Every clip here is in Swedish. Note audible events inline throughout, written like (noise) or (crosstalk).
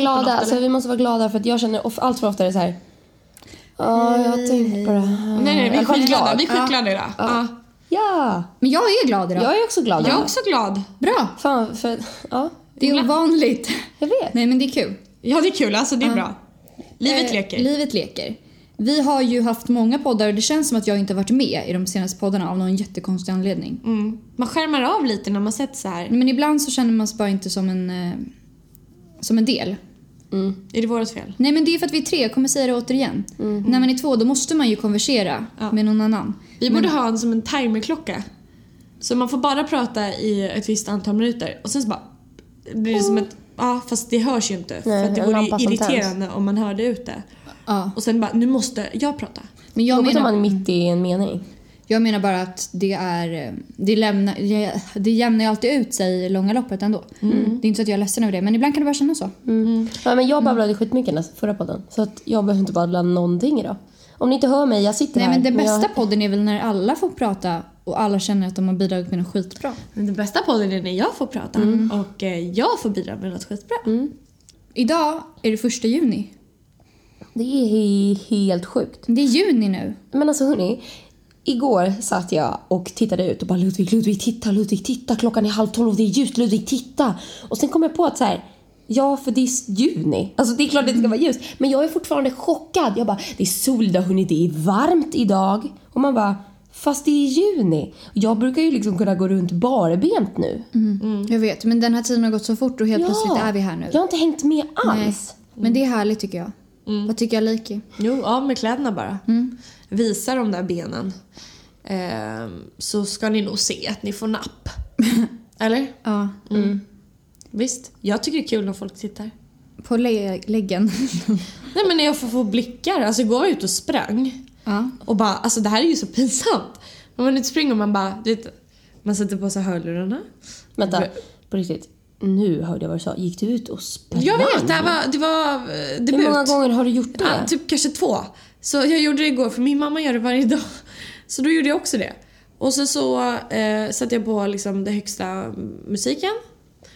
glada. något, Alltså, vi måste vara glada för att jag känner of, allt för ofta är det så här. Ja, jag har tänkt på det här. Nej, nej, vi är skitglada. Vi är skitglada idag. Ja. Ja, Men jag är glad idag. jag är också glad. Jag är också glad. Bra. Fan, för... Ja, Det är ovanligt. jag vet. Nej men det är kul. Ja, det är kul. Alltså, det är bra. Livet Eh, leker. Livet leker. Vi har ju haft många poddar och det känns som att jag inte har varit med i de senaste poddarna av någon jättekonstig anledning. Mm. Man skärmar av lite när man sett så här. Men ibland så känner man sig bara inte som en, eh, som en del. Är det vårt fel? Nej men det är för att vi är tre, jag kommer säga det återigen. När man är två då måste man ju konversera Ja. med någon annan. Vi borde ha en som en timerklocka. Så man får bara prata i ett visst antal minuter och sen så bara blir det som ett... Ja, fast det hörs ju inte. Nej, för att det vore ju irriterande om man hörde ut det. Ja. Och sen bara, nu måste jag prata. Men jag Jobbigt om menar, man är mitt i en mening. Jag menar bara att det är... Det, lämnar, det jämnar ju alltid ut sig i långa loppet ändå. Det är inte så att jag är ledsen över det men ibland kan det bara kännas så. Ja, men jag babblade skitmycket i den förra podden. Så att jag behöver inte babbla någonting idag. Om ni inte hör mig, jag sitter Nej här. men den jag- bästa podden är väl när alla får prata och alla känner att de har bidragit med något skitbra. Men den bästa podden är när jag får prata och eh, jag får bidra med något skitbra. Idag är det första juni. Det är he- helt sjukt. Det är juni nu. Men alltså hörni, igår satt jag och tittade ut och bara Ludvig, Ludvig, titta, Ludvig, titta, klockan är halv tolv, det är ljust, Ludvig, titta. Och sen kom jag på att så här, ja för det är juni. Alltså det är klart att det ska vara ljust. Men jag är fortfarande chockad. Jag bara, det är sol idag hörni, det är varmt idag. Och man bara, fast det är juni. Jag brukar ju liksom kunna gå runt barbent nu. Jag vet, men den här tiden har gått så fort och helt Ja. plötsligt är vi här nu. Jag har inte hängt med Nej. alls. Men det är härligt tycker jag. Vad tycker jag Liki? Jo, av med kläderna bara. Visa de där benen. Ehm, så ska ni nog se att ni får napp. (laughs) Eller? Ja, Visst? Jag tycker det är kul när folk tittar. på lä- läggen. (laughs) Nej men när jag får få blickar. Alltså var jag ute och sprang. ja. Och bara, alltså det här är ju så pinsamt. Om man inte springer och man bara, du vet, man sätter på sig hörlurarna. Vänta, på riktigt. Nu hörde jag vad du sa. Gick du ut och sprang? Jag vet, det var, det var eh, debut. Hur många gånger har du gjort det? Ja, typ kanske två. Så jag gjorde det igår för min mamma gör det varje dag. Så då gjorde jag också det. Och så, så eh, satte jag på liksom det högsta musiken.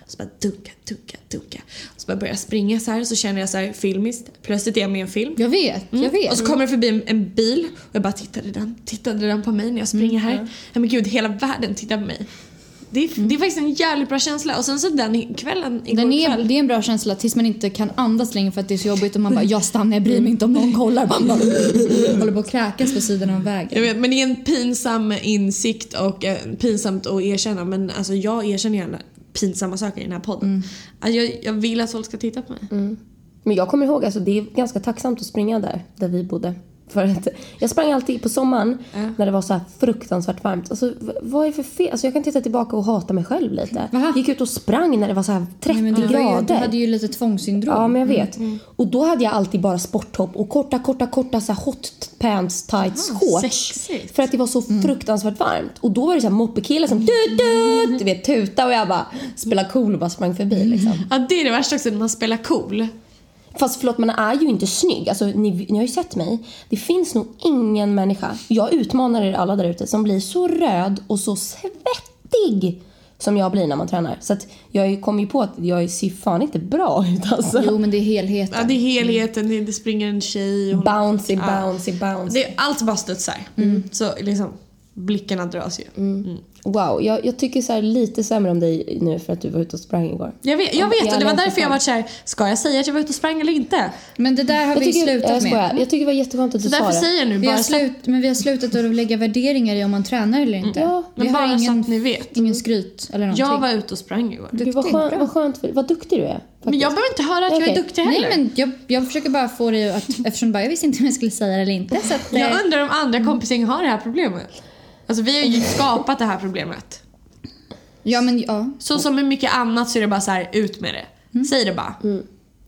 Och så bara dunka, dunka, dunka. Och så bara började jag springa så här så känner jag så här filmiskt. Plötsligt är jag med i en film. Jag vet, jag vet. Och så kommer det förbi en, en bil och jag bara tittade den, tittade den på mig när jag springer här. Nej men gud, hela världen tittar på mig. Det är, det är faktiskt en jävligt bra känsla. Och sen så den kvällen, igår Den är, kväll. det är en bra känsla tills man inte kan andas längre för att det är så jobbigt och man bara jag stannar, jag bryr mig inte om någon kollar. Man bara (laughs) håller på att kräkas på sidan av Jag vägen. vet, men det är en pinsam insikt och eh, pinsamt att erkänna. Men alltså jag erkänner gärna pinsamma saker i den här podden. Alltså, jag, jag vill att folk ska titta på mig. Men jag kommer ihåg, alltså det är ganska tacksamt att springa där, där vi bodde. För att jag sprang alltid på sommaren när det var så fruktansvärt varmt. Alltså vad är för fel? Alltså jag kan titta tillbaka och hata mig själv lite. Va? Gick ut och sprang när det var så här 30 Nej, men du, var ju, grader. du hade ju lite tvångssyndrom. Ja, men jag vet. Och då hade jag alltid bara sporttopp och korta, korta, korta så hot pants, tights, shorts. sexigt. För att det var så fruktansvärt varmt. Och då var det så här moppekillar som du, du, du vet tuta och jag bara spela cool och bara sprang förbi liksom. Ja, det är det värsta också när man spelar cool. Fast förlåt, man är ju inte snygg. Alltså, ni, ni har ju sett mig. Det finns nog ingen människa, jag utmanar er alla där ute, som blir så röd och så svettig som jag blir när man tränar. Så att jag kom ju på att jag ser fan inte bra ut alltså. Jo men det är helheten. Ja, det är helheten, det, det springer en tjej. och hon- Bouncy, Ja. bouncy, bouncy. Det, allt bara studsar. Så liksom, blickarna dras ju. Mm. Wow, jag, jag tycker så här lite sämre om dig nu för att du var ute och sprang igår. Jag vet, jag vet och det var därför jag var såhär, ska jag säga att jag var ute och sprang eller inte? Men det där har Jag vi tycker, slutat jag, med. jag tycker det var jätteskönt att Så du sa därför det. säger jag nu, Vi bara har, slut, men vi har slutat att lägga värderingar i om man tränar eller inte. Ja, vi men har bara så ingen, att ni vet. ingen skryt eller någonting. Jag var ute och sprang igår. Gud, vad, bra. vad skönt, för, vad duktig du är. Faktiskt. Men jag behöver inte höra att jag är duktig heller. Nej men jag, jag försöker bara få dig att, eftersom du bara, jag visste inte om jag skulle säga det eller inte. Så att, eh, Jag undrar om andra kompisgäng har det här problemet. Alltså vi har ju skapat det här problemet. ja men ja. Så som med mycket annat så är det bara så här, ut med det. Säg det bara.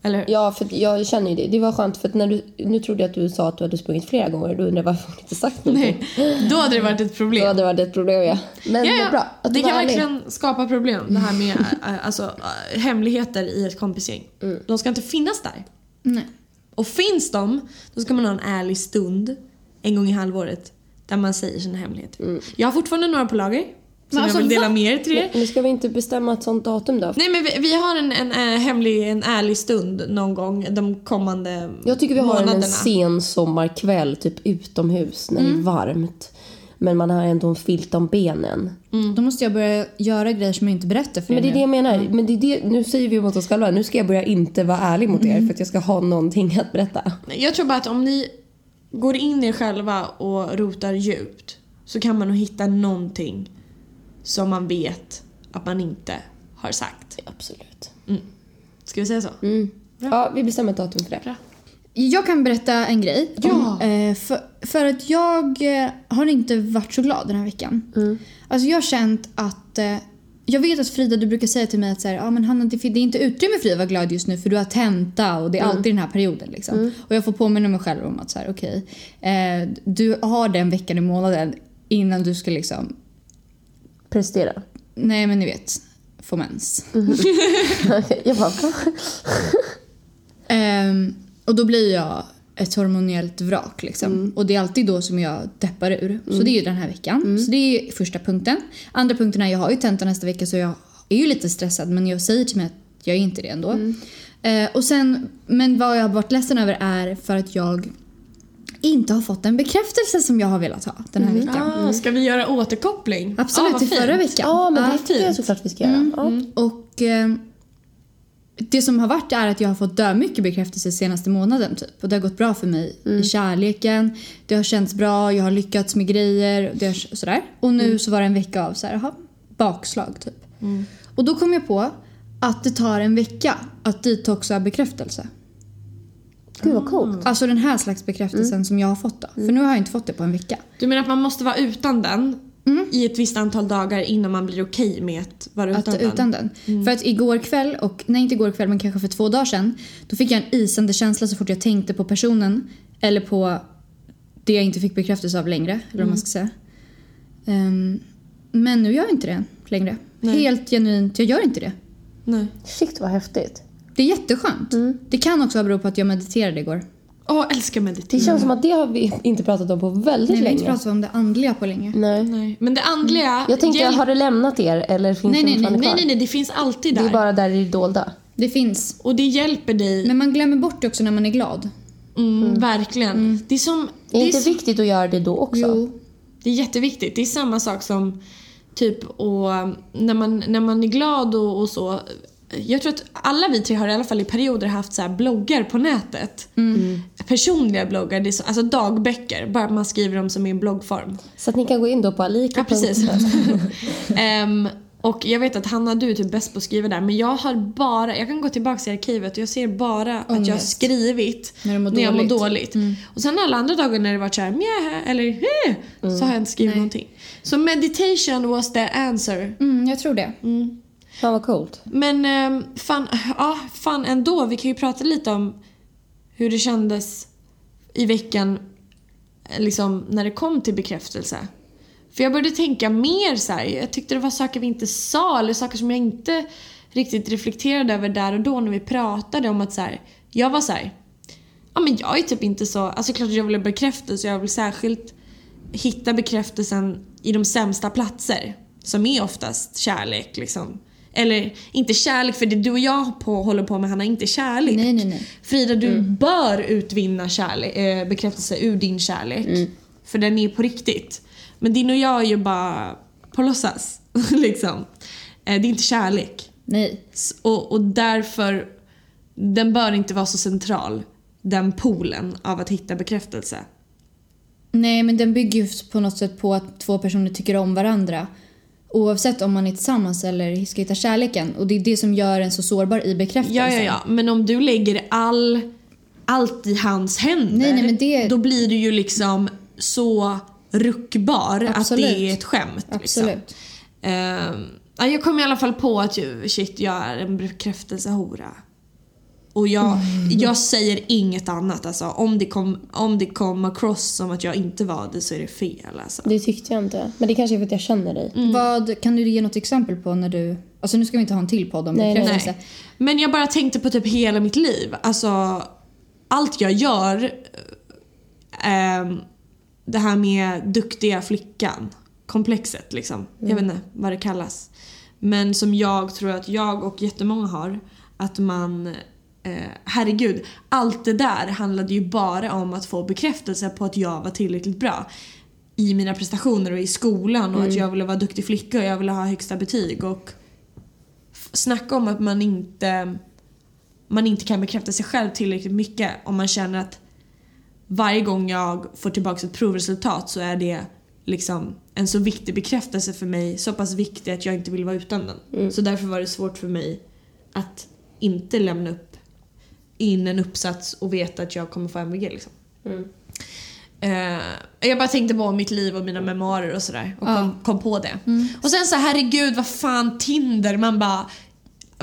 Eller hur? Ja, för jag känner ju det. Det var skönt för att när du, nu trodde jag att du sa att du hade sprungit flera gånger. Då undrar jag varför hon inte sagt någonting. Nej, då hade det varit ett Då problem. hade det varit ett problem ja. Men Ja, det är ja. bra att det du kan ärlig. verkligen skapa problem det här med äh, (laughs) alltså, äh, hemligheter i ett kompisgäng. De ska inte finnas där. Nej. Och finns de, då ska man ha en ärlig stund en gång i halvåret där man säger sina hemligheter. Jag har fortfarande några på lager Som alltså, jag vill dela va? med er till er. Men ska vi inte bestämma ett sånt datum då? Nej men vi, vi har en, en, eh, hemlig, en ärlig stund någon gång de kommande Jag tycker vi har en, en månaderna. sen sommarkväll, typ utomhus, när det är varmt. Men man har ändå en filt om benen. Då måste jag börja göra grejer som jag inte berättar för er Men det är det nu. jag menar. Men det är det, nu säger vi mot oss själva, nu ska jag börja inte vara ärlig mot er för att jag ska ha någonting att berätta. Jag tror bara att om ni går in i er själva och rotar djupt så kan man nog hitta någonting som man vet att man inte har sagt. Absolut. Ska vi säga så? Mm. Ja, vi bestämmer ett datum för det. Bra. Jag kan berätta en grej. Ja. Eh, för, för att jag eh, har inte varit så glad den här veckan. Alltså jag har känt att... Jag vet att Frida, du brukar säga till mig att så här, ah, men Hanna, det, är inte utrymme för dig att vara glad just nu för du har tenta och det är alltid den här perioden. Liksom. Och jag får påminna mig själv om att så här, okej, eh, du har den veckan i månaden innan du ska liksom, Prestera. nej men ni vet, få mens. (laughs) (laughs) Okej, jag bara? Ehm, och då blir jag ett hormonellt vrak. Liksom. Och det är alltid då som jag deppar ur. Så det är ju den här veckan. Så det är första punkten. Andra punkten är jag har ju tenta nästa vecka så jag är ju lite stressad men jag säger till mig att jag är inte det ändå. Eh, och sen, men vad jag har varit ledsen över är för att jag inte har fått den bekräftelse som jag har velat ha den här veckan. Ah, ska vi göra återkoppling? Absolut, ah, till fint. förra veckan. Ja, men det tycker jag fint. såklart vi ska göra. Ja. Och eh, det som har varit är att jag har fått dö mycket bekräftelse senaste månaden typ. Och det har gått bra för mig i kärleken. Det har känts bra, jag har lyckats med grejer det har, sådär. Och nu så var det en vecka av så här, aha, bakslag typ. Och då kom jag på att det tar en vecka att detoxa bekräftelse. Gud vad coolt. Alltså den här slags bekräftelsen som jag har fått då. För nu har jag inte fått det på en vecka. Du menar att man måste vara utan den i ett visst antal dagar innan man blir okej med att vara utan att den? utan den. För att igår kväll, och nej inte igår kväll men kanske för två dagar sedan, då fick jag en isande känsla så fort jag tänkte på personen eller på det jag inte fick bekräftelse av längre, eller vad man ska säga. Ehm, men nu gör jag inte det längre. Nej. Helt genuint, jag gör inte det. Nej. Shit vad häftigt. Det är jätteskönt. Det kan också bero på att jag mediterade igår. Åh, älskar Det meditering. känns som att det har vi inte pratat om på väldigt Nej, vi har inte länge. pratat om det andliga på länge. Nej. Nej. Men det andliga... Jag tänkte, hjälp- har det lämnat er eller finns Nej, det nej, Nej, kvar? nej, nej, det finns alltid Det där. är bara där i det dolda. Det finns. Och det hjälper dig. Men man glömmer bort det också när man är glad. Mm, Verkligen. Det är som... Är Det det är, inte så- viktigt att göra det då också? Jo. det är jätteviktigt. Det är samma sak som typ och när man, när man är glad och, och så. Jag tror att alla vi tre har i alla fall i perioder haft så här bloggar på nätet. Personliga bloggar, det är så, alltså dagböcker. Bara man skriver dem som i en bloggform. Så att ni kan gå in då på alika. Ja, precis. (laughs) Ehm, och jag vet att Hanna, du är typ bäst på att skriva där. Men jag har bara, jag kan gå tillbaka i arkivet och jag ser bara att jag har Ångest. skrivit När mår jag mår dåligt. dåligt. Och sen alla andra dagar när det varit såhär mjä eller eh, så har jag inte skrivit Nej. någonting. Så meditation was the answer. Mm, jag tror det. Fan vad coolt. Men ehm, fan, ja, fan ändå. Vi kan ju prata lite om hur det kändes i veckan liksom, när det kom till bekräftelse. För jag började tänka mer så här. jag tyckte det var saker vi inte sa eller saker som jag inte riktigt reflekterade över där och då när vi pratade om att så här, jag var så här, ja men jag är typ inte så, alltså klart att jag vill ha bekräftelse jag vill särskilt hitta bekräftelsen i de sämsta platser som är oftast kärlek liksom. Eller inte kärlek för det du och jag på, håller på med Hanna, inte kärlek. Nej, nej, nej. Frida, du bör utvinna kärlek, eh, bekräftelse ur din kärlek. För den är på riktigt. Men din och jag är ju bara på låtsas. (laughs) liksom. eh, det är inte kärlek. Nej. S- Och, och därför, den bör inte vara så central. Den poolen av att hitta bekräftelse. Nej, men den bygger ju på något sätt på att två personer tycker om varandra. Oavsett om man är tillsammans eller ska hitta kärleken. Och det är det som gör en så sårbar i bekräftelsen. Ja, ja, ja. Men om du lägger all, allt i hans händer. Nej, nej, men det- Då blir du ju liksom så ruckbar Absolut. att det är ett skämt. Liksom. Absolut. Ehm, ja, jag kom i alla fall på att shit, jag är en bekräftelsehora. Och jag, Mm. jag säger inget annat. Alltså, om, det kom, om det kom across som att jag inte var det så är det fel. Alltså. Det tyckte jag inte. Men det kanske är för att jag känner dig. Vad, kan du ge något exempel på när du... Alltså nu ska vi inte ha en till podd om Nej, nej. bekräftelse. Nej. Men jag bara tänkte på typ hela mitt liv. Alltså, allt jag gör. ehm, det här med duktiga flickan komplexet liksom. Jag vet inte vad det kallas. Men som jag tror att jag och jättemånga har. Att man, eh, herregud, allt det där handlade ju bara om att få bekräftelse på att jag var tillräckligt bra. I mina prestationer och i skolan och att jag ville vara duktig flicka och jag ville ha högsta betyg. Och snacka om att man inte, man inte kan bekräfta sig själv tillräckligt mycket om man känner att varje gång jag får tillbaka ett provresultat så är det liksom en så viktig bekräftelse för mig, så pass viktig att jag inte vill vara utan den. Så därför var det svårt för mig att inte lämna upp in en uppsats och veta att jag kommer få MVG liksom. Eh, jag bara tänkte på mitt liv och mina memoarer och sådär och kom, kom på det. Och sen så herregud vad fan Tinder, man bara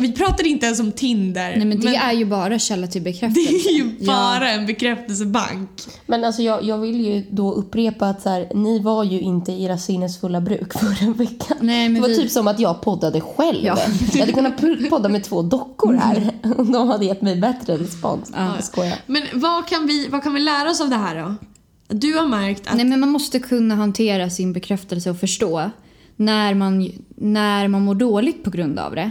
vi pratade inte ens om Tinder. Nej men det är ju bara källa till det bekräftelse. är ju Ja. bara en bekräftelsebank. Men alltså jag, jag vill ju då upprepa att så här, ni var ju inte i era sinnesfulla bruk (laughs) förra veckan. Nej, men det var vi- typ som att jag poddade själv. Ja. Jag hade kunnat podda med två dockor här och (laughs) de hade gett mig bättre respons. Ja. Jag skojar. Men vad kan, vi, vad kan vi lära oss av det här då? Du har märkt att... Nej men man måste kunna hantera sin bekräftelse och förstå när man, när man mår dåligt på grund av det.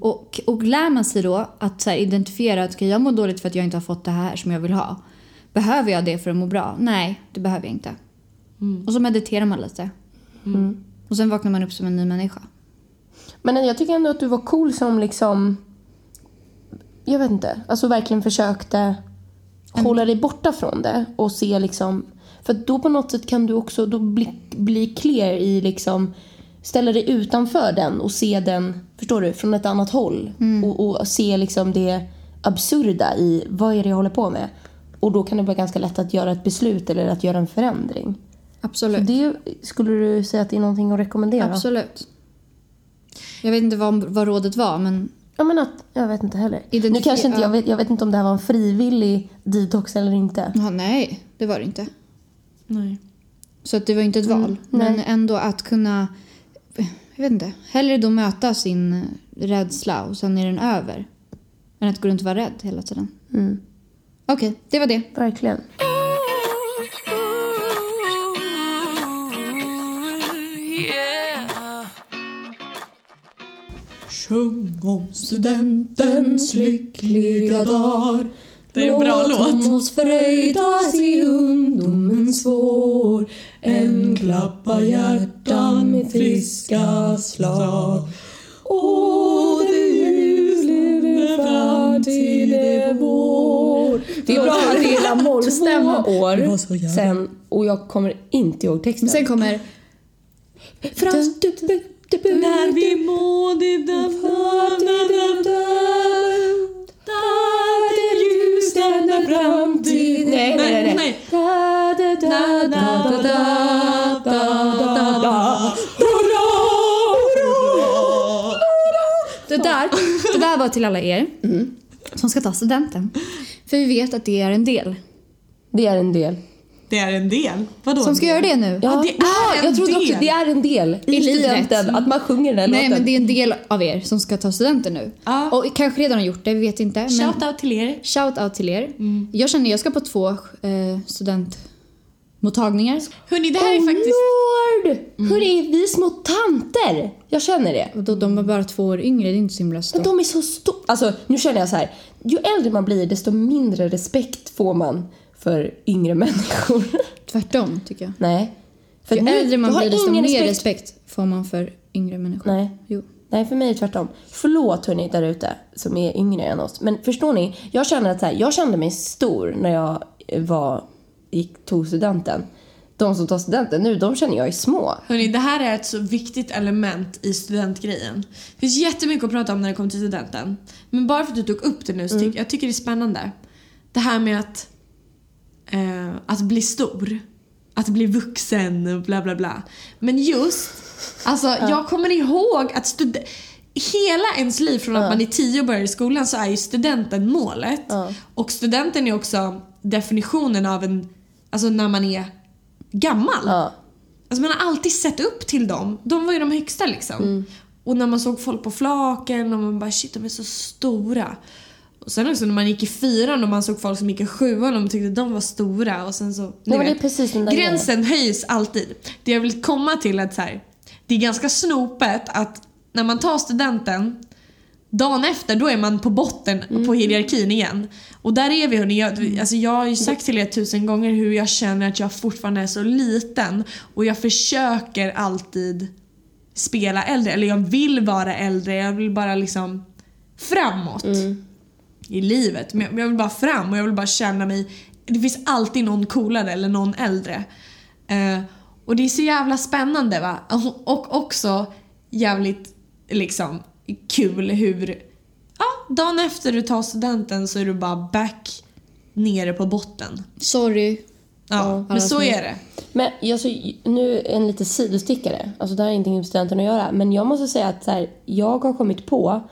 Och, och lär man sig då att så här, identifiera att okay, jag mår dåligt för att jag inte har fått det här som jag vill ha. Behöver jag det för att må bra? Nej, det behöver jag inte. Och så mediterar man lite. Och sen vaknar man upp som en ny människa. Men jag tycker ändå att du var cool som liksom... Jag vet inte. Alltså verkligen försökte hålla dig borta från det och se liksom... För då på något sätt kan du också då bli, bli clear i liksom... Ställa dig utanför den och se den, förstår du, från ett annat håll. Och, och se liksom det absurda i vad är det jag håller på med. Och då kan det vara ganska lätt att göra ett beslut eller att göra en förändring. Absolut. Det skulle du säga att det är någonting att rekommendera? Absolut. Jag vet inte vad, vad rådet var men Ja, men att, jag vet inte heller. Identifiera- Nu kanske inte, jag, vet, jag vet inte om det här var en frivillig detox eller inte. ja, nej, det var det inte. Nej. Så att det var inte ett val. Men nej. ändå att kunna, jag vet inte, hellre då möta sin rädsla och sen är den över. Än att gå runt och vara rädd hela tiden. Mm. Okej, det var det. Verkligen. Sjung om studentens lyckliga dagar. Det är en bra låt. oss fröjdas i ungdomens vår En klappa hjärtan med friska slag Och det ljusliga framtid är vår Det är bra att det är la mollstämma. År sen och jag kommer inte ihåg texten. Men sen kommer... Frans, du, du, du, du, När vi må det ljus denna framtid. Nej, nej, nej. nej. Det där, det där var till alla er mm. som ska ta studenten. För vi vet att det är en del. Det är en del. Det är en del. Vadå? Som ska göra det nu. Ja, det är en jag trodde också del. det är en del i, I studenten att man sjunger den här Nej låten. men det är en del av er som ska ta studenten nu. Ja. Och kanske redan har gjort det, vi vet inte. Men Shout out till er. shout out till er. Jag känner jag ska på två eh, studentmottagningar. Hörni, det här är oh faktiskt... lord! Hörni, vi är små tanter. Jag känner det. Och då, de är bara två år yngre, det är inte så himla Men stort. de är så stora. Alltså, nu känner jag så här. Ju äldre man blir, desto mindre respekt får man för yngre människor. Tvärtom tycker jag. Nej. För Ju nu- äldre man blir desto mer respekt. får man för yngre människor. Nej. Jo. Nej, för mig är det tvärtom. Förlåt hörni där ute som är yngre än oss. Men förstår ni? Jag känner att så här, jag kände mig stor när jag var, gick, tog studenten. De som tar studenten nu, de känner jag är små. Hörni, det här är ett så viktigt element i studentgrejen. Det finns jättemycket att prata om när det kommer till studenten. Men bara för att du tog upp det nu så tycker jag tycker det är spännande. Det här med att, eh, att bli stor. Att bli vuxen bla bla bla. Men just, alltså jag kommer ihåg att stud- Hela ens liv från att man är tio och börjar i skolan så är ju studenten målet. Ja. Och studenten är också definitionen av en, alltså när man är gammal. Ja. Alltså man har alltid sett upp till dem. De var ju de högsta liksom. Och när man såg folk på flaken och man bara shit de är så stora. Och sen också när man gick i fyran och man såg folk som gick i sjuan och man tyckte de var stora och sen så... är vet. precis den där Gränsen höjs alltid. Det jag vill komma till är att så här, det är ganska snopet att när man tar studenten Dagen efter då är man på botten Mm. på hierarkin igen. Och där är vi hörni. Jag, alltså jag har ju sagt till er tusen gånger hur jag känner att jag fortfarande är så liten. Och jag försöker alltid spela äldre. Eller jag vill vara äldre. Jag vill bara liksom framåt Mm. I livet. Men jag- vill bara fram och jag vill bara känna mig... Det finns alltid någon coolare eller någon äldre. Eh, och det är så jävla spännande va? Och också jävligt liksom kul hur... Ja, dagen efter du tar studenten så är du bara back nere på botten. Sorry. Ja, men så är det. Men alltså, nu en lite sidostickare. Alltså det här har ingenting med studenten att göra. Men jag måste säga att så här, jag har kommit på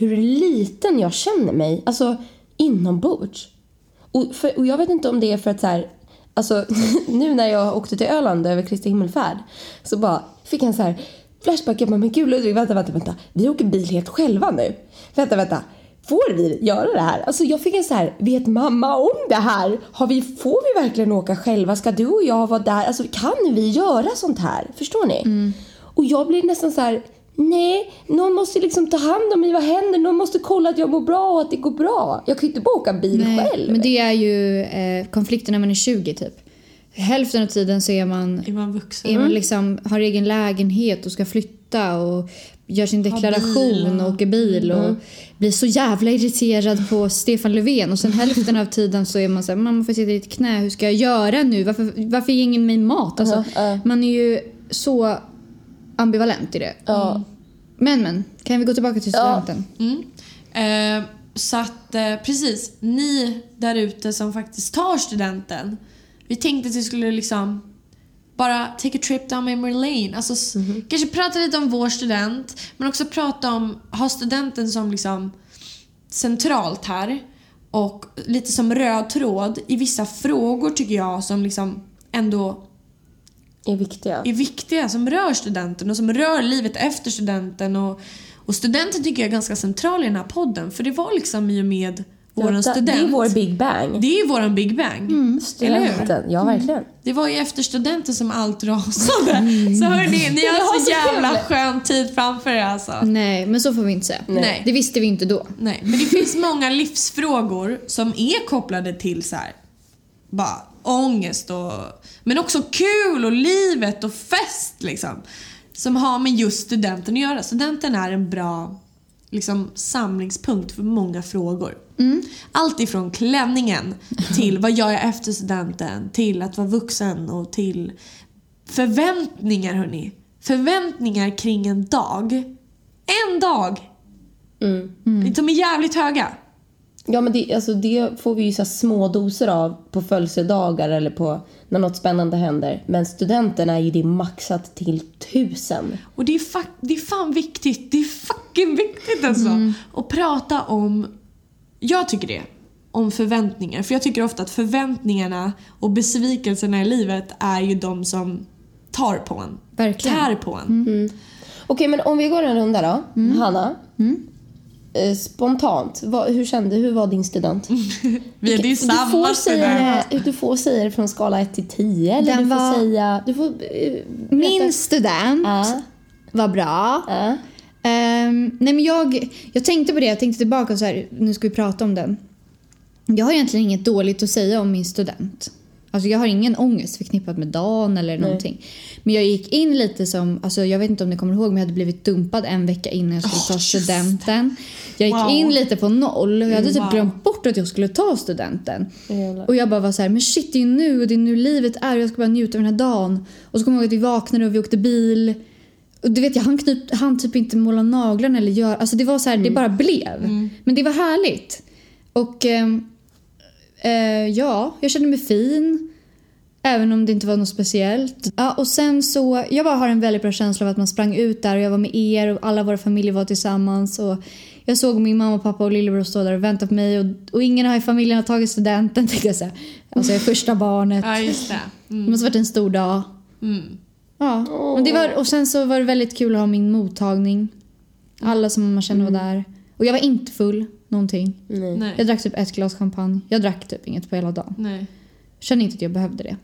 hur liten jag känner mig. Alltså inombords. Och, för, och jag vet inte om det är för att så här, Alltså (laughs) nu när jag åkte till Öland över Kristi himmelfärd. Så bara fick jag en så här flashback. Jag bara, men gud Ludvig, vänta, vänta, vänta. Vi åker bil helt själva nu. Vänta, vänta. Får vi göra det här? Alltså jag fick en så här, vet mamma om det här? Har vi, får vi verkligen åka själva? Ska du och jag vara där? Alltså kan vi göra sånt här? Förstår ni? Och jag blir nästan så här, nej, någon måste liksom ta hand om mig, vad händer? Någon måste kolla att jag mår bra och att det går bra. Jag kan ju inte bara åka bil Nej, själv. men det är ju eh, konflikten när man är 20 typ. Hälften av tiden så är man, Är man vuxen? är man liksom, har egen lägenhet och ska flytta och gör sin deklaration och åker bil och blir så jävla irriterad på Stefan Löfven och sen hälften av tiden så är man så här, mamma får sitta i ett knä, hur ska jag göra nu? Varför, varför ger ingen mig mat? Alltså, Ja, ja. Man är ju så ambivalent i det. Ja. Men men, kan vi gå tillbaka till Ja. studenten? Mm. Eh, så att eh, precis, ni där ute som faktiskt tar studenten. Vi tänkte att vi skulle liksom bara take a trip down memory lane. Alltså s- kanske prata lite om vår student men också prata om, ha studenten som liksom centralt här. Och lite som röd tråd i vissa frågor tycker jag som liksom ändå Är viktiga. är viktiga som rör studenten och som rör livet efter studenten. Och, och studenten tycker jag är ganska central i den här podden för det var liksom i och med Ja, student. Det är vår Big Bang. Det är våran Big Bang. Hur? Studenten, ja verkligen. Det var ju efter studenten som allt rasade. Så hörni, ni har har så så jävla kul. skön tid framför er alltså. Nej, men så får vi inte säga. Nej. Det visste vi inte då. Nej, men det finns många livsfrågor som är kopplade till så här, bara ångest och men också kul och livet och fest liksom. Som har med just studenten att göra. Studenten är en bra liksom, samlingspunkt för många frågor. Allt ifrån klänningen (laughs) till vad gör jag efter studenten till att vara vuxen och till förväntningar hörni. Förväntningar kring en dag. En dag! Mm. De är jävligt höga. Ja men det, alltså det får vi ju så små doser av på födelsedagar eller på när något spännande händer. Men studenten är ju det maxat till tusen. Och det är, fa- det är fan viktigt. Det är fucking viktigt alltså. Att prata om, jag tycker det, om förväntningar. För jag tycker ofta att förväntningarna och besvikelserna i livet är ju de som tar på en. Verkligen. Tär på en. Okej men om vi går en runda då. Hanna. Eh, spontant, vad, hur kände hur var din student? (laughs) Vi är du, får säga, student. du får säga det från skala 1 till 10 eller Den du får var- säga... Du får, eh, Min student Ja. var bra. Ja. Ehm, nej men jag, jag tänkte på det, jag tänkte tillbaka så här, nu ska vi prata om den. Jag har egentligen inget dåligt att säga om min student. Alltså jag har ingen ångest förknippat med dagen eller någonting. Men jag gick in lite som, alltså jag vet inte om ni kommer ihåg men jag hade blivit dumpad en vecka innan jag skulle ta studenten. Jag gick Wow. in lite på noll och jag hade typ Wow. glömt bort att jag skulle ta studenten. Jävlar. Och jag bara var så här, men shit det är ju nu och det är nu livet är och jag ska bara njuta av den här dagen. Och så kommer jag ihåg att vi vaknade och vi åkte bil. Och du vet jag han, knyp, han typ inte måla naglarna eller göra, alltså det var så här, det bara blev. Men det var härligt. Och ehm, eh, ja, jag kände mig fin. Även om det inte var något speciellt. Ja, och sen så, jag bara har en väldigt bra känsla av att man sprang ut där och jag var med er och alla våra familjer var tillsammans. Och jag såg min mamma, pappa och lillebror stå där och vänta på mig och, och ingen har i familjen har tagit studenten (laughs) tänkte jag säga. Alltså jag är första barnet. Ja, just det. Mm. Det måste varit en stor dag. Mm. Ja, men det var, och sen så var det väldigt kul att ha min mottagning. Alla som man kände var där. Och jag var inte full. Någonting. Nej. Jag drack typ ett glas champagne. Jag drack typ inget på hela dagen. Nej. Kände inte att jag behövde det.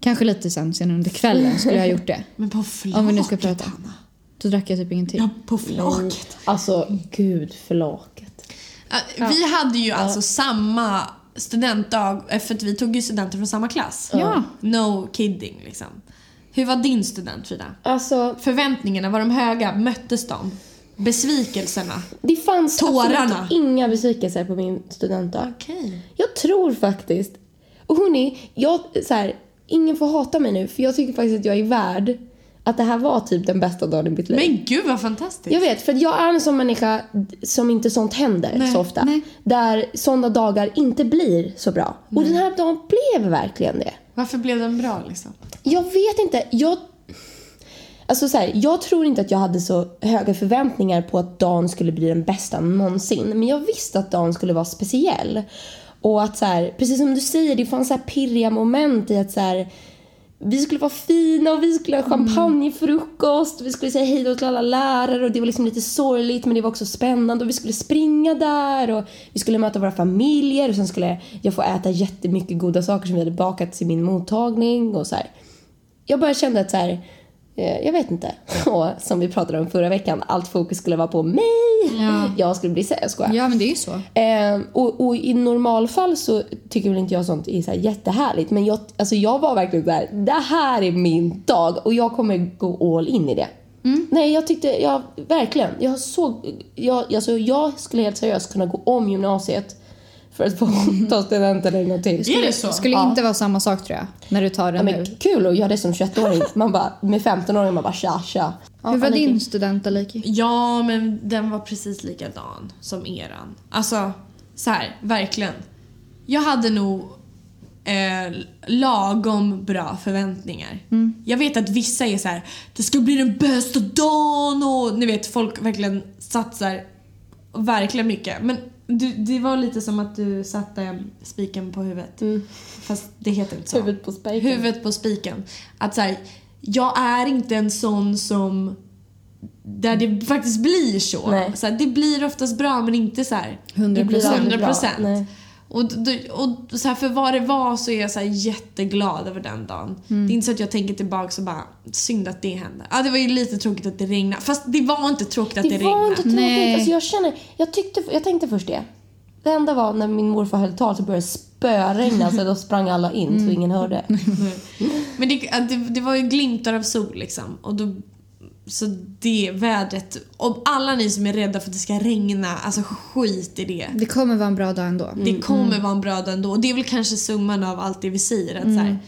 Kanske lite sen senare under kvällen skulle jag ha gjort det. (laughs) Men på flaket, Om vi nu ska prata. Hanna. Då drack jag typ ingenting. Ja, på flaket. Alltså, gud förlaket. Ja, Vi hade ju alltså samma studentdag, eh, för att vi tog ju studenter från samma klass. Ja. No kidding liksom. Hur var din student Frida? Alltså, Förväntningarna, var de höga? Möttes de? Besvikelserna? det fanns Tårarna. absolut inga besvikelser på min studentdag. Okej. Jag tror faktiskt... Och hörni, jag, så här, ingen får hata mig nu för jag tycker faktiskt att jag är värd att det här var typ den bästa dagen i mitt liv. Men gud vad fantastiskt. Jag vet, för jag är en sån människa som inte sånt händer Nej, så ofta. nej. Där såna dagar inte blir så bra. Och den här dagen blev verkligen det. Varför blev den bra liksom? Jag vet inte. Jag, alltså så här, jag tror inte att jag hade så höga förväntningar på att dagen skulle bli den bästa någonsin. Men jag visste att dagen skulle vara speciell. Och att så här, precis som du säger, det fanns så här pirriga moment i att så här, vi skulle vara fina och vi skulle ha champagnefrukost. Vi skulle säga hej då till alla lärare och det var liksom lite sorgligt men det var också spännande och vi skulle springa där och vi skulle möta våra familjer och sen skulle jag få äta jättemycket goda saker som vi hade bakat i min mottagning och så här. Jag bara kände att så här, jag vet inte. (laughs) Och som vi pratade om förra veckan, allt fokus skulle vara på mig. Ja. (laughs) Jag skulle bli så jag skojar. Ja, men det är ju så. Eh, och, och i normalfall så tycker väl inte jag sånt är så här jättehärligt. Men jag, alltså jag var verkligen där. det här är min dag och jag kommer gå all in i det. Nej, jag tyckte, jag, verkligen. Jag såg, jag, alltså jag skulle helt seriöst kunna gå om gymnasiet för att få (laughs) ta studenten en gång till. Är det så? skulle Ja. inte vara samma sak tror jag. När du tar Ja, den men nu. kul att göra det som 21-åring. Man bara, med 15-åring man bara tja tja. Ja, Hur var din student Aliki? Ja, men den var precis likadan som eran. Alltså, så här, verkligen. Jag hade nog eh, lagom bra förväntningar. Jag vet att vissa är så här, det ska bli den bästa dagen och ni vet folk verkligen satsar verkligen mycket. Men du, det var lite som att du satte spiken på huvudet. Fast det heter inte så. Huvudet på spiken. Huvudet på spiken. Att så här, jag är inte en sån som där det faktiskt blir så. Nej. så här, det blir oftast bra men inte så här 100 Det blir procent. aldrig bra. 100%. Nej. Och, och så här, för vad det var så är jag så här jätteglad över den dagen. Mm. Det är inte så att jag tänker tillbaka och bara synd att det hände. Ja det var ju lite tråkigt att det regnade. Fast det var inte tråkigt att det, Det var regnade. inte tråkigt. Nej. Alltså jag, känner, jag, tyckte, jag tänkte först det. Det enda var när min morfar höll tal så började det spöregna så då sprang alla in så ingen hörde. (laughs) Men det, det, det var ju glimtar av sol liksom. Och då, så det vädret. Och alla ni som är rädda för att det ska regna, alltså skit i det. Det kommer vara en bra dag ändå. Det kommer vara en bra dag ändå. Och det är väl kanske summan av allt det vi säger. Att så här,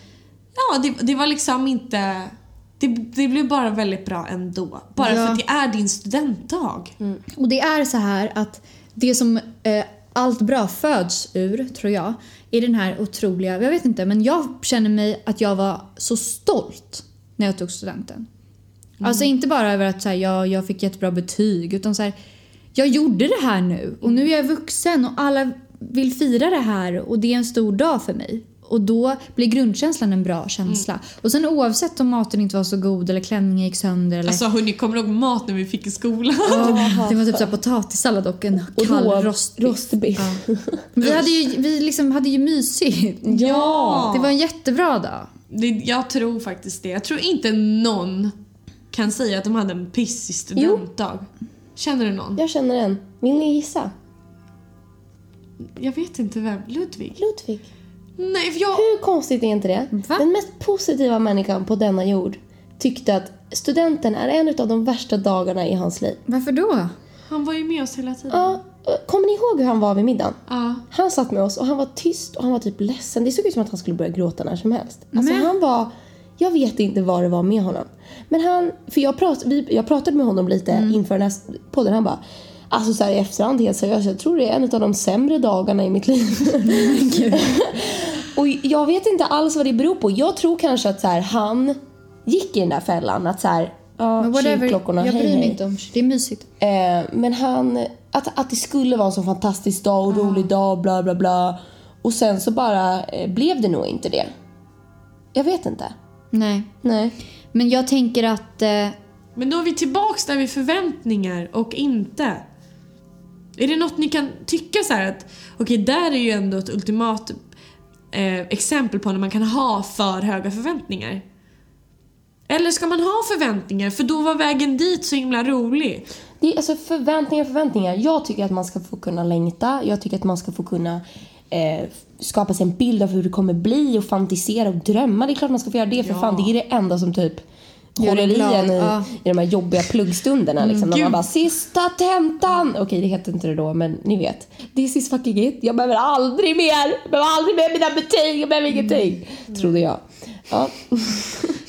ja, det, det var liksom inte... Det, det blev bara väldigt bra ändå. Bara Ja. för att det är din studentdag. Och det är så här att det som eh, allt bra föds ur, tror jag, är den här otroliga... Jag vet inte, men jag känner mig att jag var så stolt när jag tog studenten. Alltså inte bara över att så här, jag, jag fick jättebra betyg, utan så här, jag gjorde det här nu och nu är jag vuxen och alla vill fira det här och det är en stor dag för mig. Och då blir grundkänslan en bra känsla. Och sen oavsett om maten inte var så god eller klänningen gick sönder eller Alltså hörni, kommer du ihåg maten vi fick i skolan? (laughs) det var typ så här potatissallad och en Och kall då rostbiff. rostbiff. Vi hade ju, vi liksom hade ju mysigt. Ja! Det var en jättebra dag. Det, jag tror faktiskt det. Jag tror inte någon kan säga att de hade en pissig studentdag. Känner du någon? Jag känner en. Vill ni gissa? Jag vet inte vem. Ludvig? Ludvig. Nej, för jag... Hur konstigt är inte det? Va? Den mest positiva människan på denna jord tyckte att studenten är en av de värsta dagarna i hans liv. Varför då? Han var ju med oss hela tiden. Ja, kommer ni ihåg hur han var vid middagen? Ja. Han satt med oss och han var tyst och han var typ ledsen. Det såg ut som att han skulle börja gråta när som helst. Alltså Men- han var... Jag vet inte vad det var med honom. Men han... För jag, prat, vi, jag pratade med honom lite inför den här podden. Han bara... Alltså så här i efterhand helt seriöst. Jag tror det är en av de sämre dagarna i mitt liv. (laughs) och jag vet inte alls vad det beror på. Jag tror kanske att så här, han gick i den där fällan. Att så här... Ja, Men whatever, jag bryr mig hej. inte om Det är mysigt. Eh, men han, att, att det skulle vara en så fantastisk dag och rolig dag, bla bla bla. Och sen så bara eh, blev det nog inte det. Jag vet inte. Nej. Nej. Men jag tänker att... Eh, Men då är vi tillbaks där vid förväntningar och inte. Är det något ni kan tycka så här att okej, där är ju ändå ett ultimat eh, exempel på när man kan ha för höga förväntningar. Eller ska man ha förväntningar för då var vägen dit så himla rolig? Det är alltså förväntningar, förväntningar. Jag tycker att man ska få kunna längta. Jag tycker att man ska få kunna eh, skapa sig en bild av hur det kommer bli och fantisera och drömma. Det är klart man ska få göra det för fan. Det är det enda som typ håller i en i, ja. i de här jobbiga pluggstunderna. Liksom, när gud. man bara “sista tentan”. Okej, det heter inte det då, men ni vet. This is fucking it. Jag behöver aldrig mer. Jag behöver aldrig mer mina betyg. Jag behöver ingenting. Trodde jag. Ja. (laughs)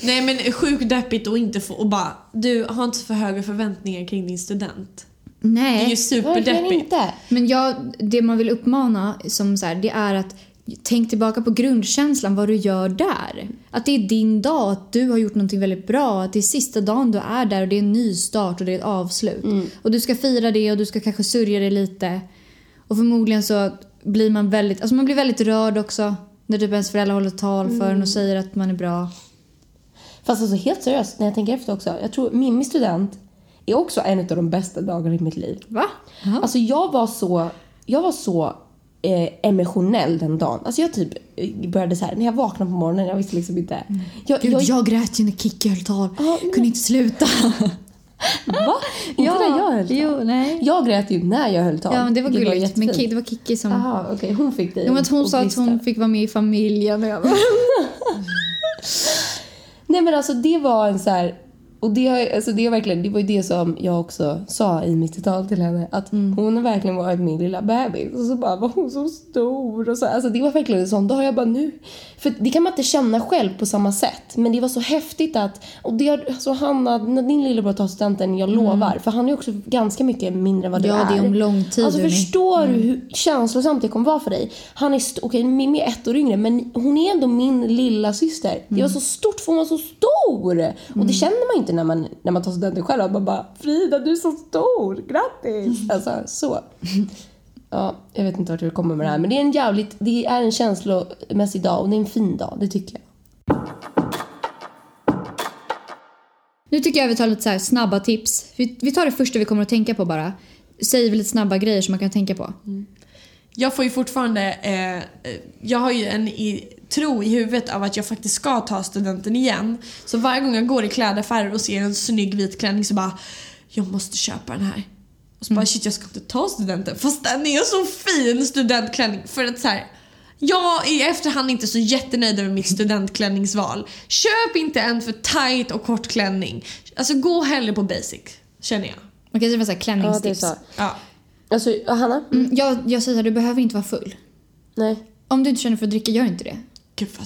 Nej men sjukt deppigt och inte få och bara du har inte för höga förväntningar kring din student. Det är Nej. ju superdeppigt. inte. Men jag, det man vill uppmana som så här, det är att tänk tillbaka på grundkänslan, vad du gör där. Att det är din dag, att du har gjort någonting väldigt bra, att det är sista dagen du är där och det är en ny start och det är ett avslut. Och du ska fira det och du ska kanske sörja det lite. Och förmodligen så blir man väldigt, alltså man blir väldigt rörd också när typ ens föräldrar håller tal för en och säger att man är bra. Fast alltså helt seriöst, när jag tänker efter också. Jag tror Mimmi student är också en av de bästa dagarna i mitt liv. Va? Alltså jag var så, jag var så eh, emotionell den dagen. Alltså jag typ eh, började så här när jag vaknade på morgonen, jag visste liksom inte. Jag, Gud, jag, jag grät ju när Kikki höll tal. Ja, men- Kunde inte sluta. (laughs) va? Inte när jag höll tal. Jo, nej. Jag grät ju när jag höll tal. Ja, men det var gulligt. men jättefint. Ki- det var Kikki som... Jaha, okej. Hon fick dig Jo, men hon sa att hon fick vara med i familjen. Och jag bara, (laughs) (laughs) Nej men alltså det var en så här... Och det, har, alltså det, är verkligen, det var ju det som jag också sa i mitt tal till henne. Att Mm. hon har verkligen varit min lilla bebis. Och så bara var hon så stor. Och så, alltså det var verkligen en sån dag. Jag bara nu... För det kan man inte känna själv på samma sätt. Men det var så häftigt att... Och det, har- alltså Hanna, när din lillebror tar studenten, jag lovar. För han är också ganska mycket mindre än vad du Mm. Ja, är. det är om lång tid, Alltså förstår du hur känslosamt det kommer vara för dig? Han är, okej Mimmi är ett år yngre men hon är ändå min lilla syster. Det Mm. var så stort för hon var så stor! Och det känner man inte när man, när man tar studenten själv. Att man bara Frida du är så stor, grattis! (laughs) Alltså så. Ja, jag vet inte vart du kommer med det här men det är en jävligt, det är en känslomässig dag och det är en fin dag, det tycker jag. Nu tycker jag vi tar lite så här snabba tips. Vi, vi tar det första vi kommer att tänka på bara. Vi lite snabba grejer som man kan tänka på. Jag får ju fortfarande, eh, eh, jag har ju en i, tro i huvudet av att jag faktiskt ska ta studenten igen. Så varje gång jag går i klädaffärer och ser en snygg vit klänning så bara, jag måste köpa den här. Och så bara shit jag ska inte ta studenten fast den är så fin studentklänning. För att så här, jag är i efterhand inte så jättenöjd över mitt studentklänningsval. Köp inte en för tight och kort klänning. Alltså gå hellre på basic, känner jag. Man kan säga så här klänningstips. Ja. Alltså, Hanna? Mm, jag, jag säger att du behöver inte vara full. Nej. Om du inte känner för att dricka, gör inte det.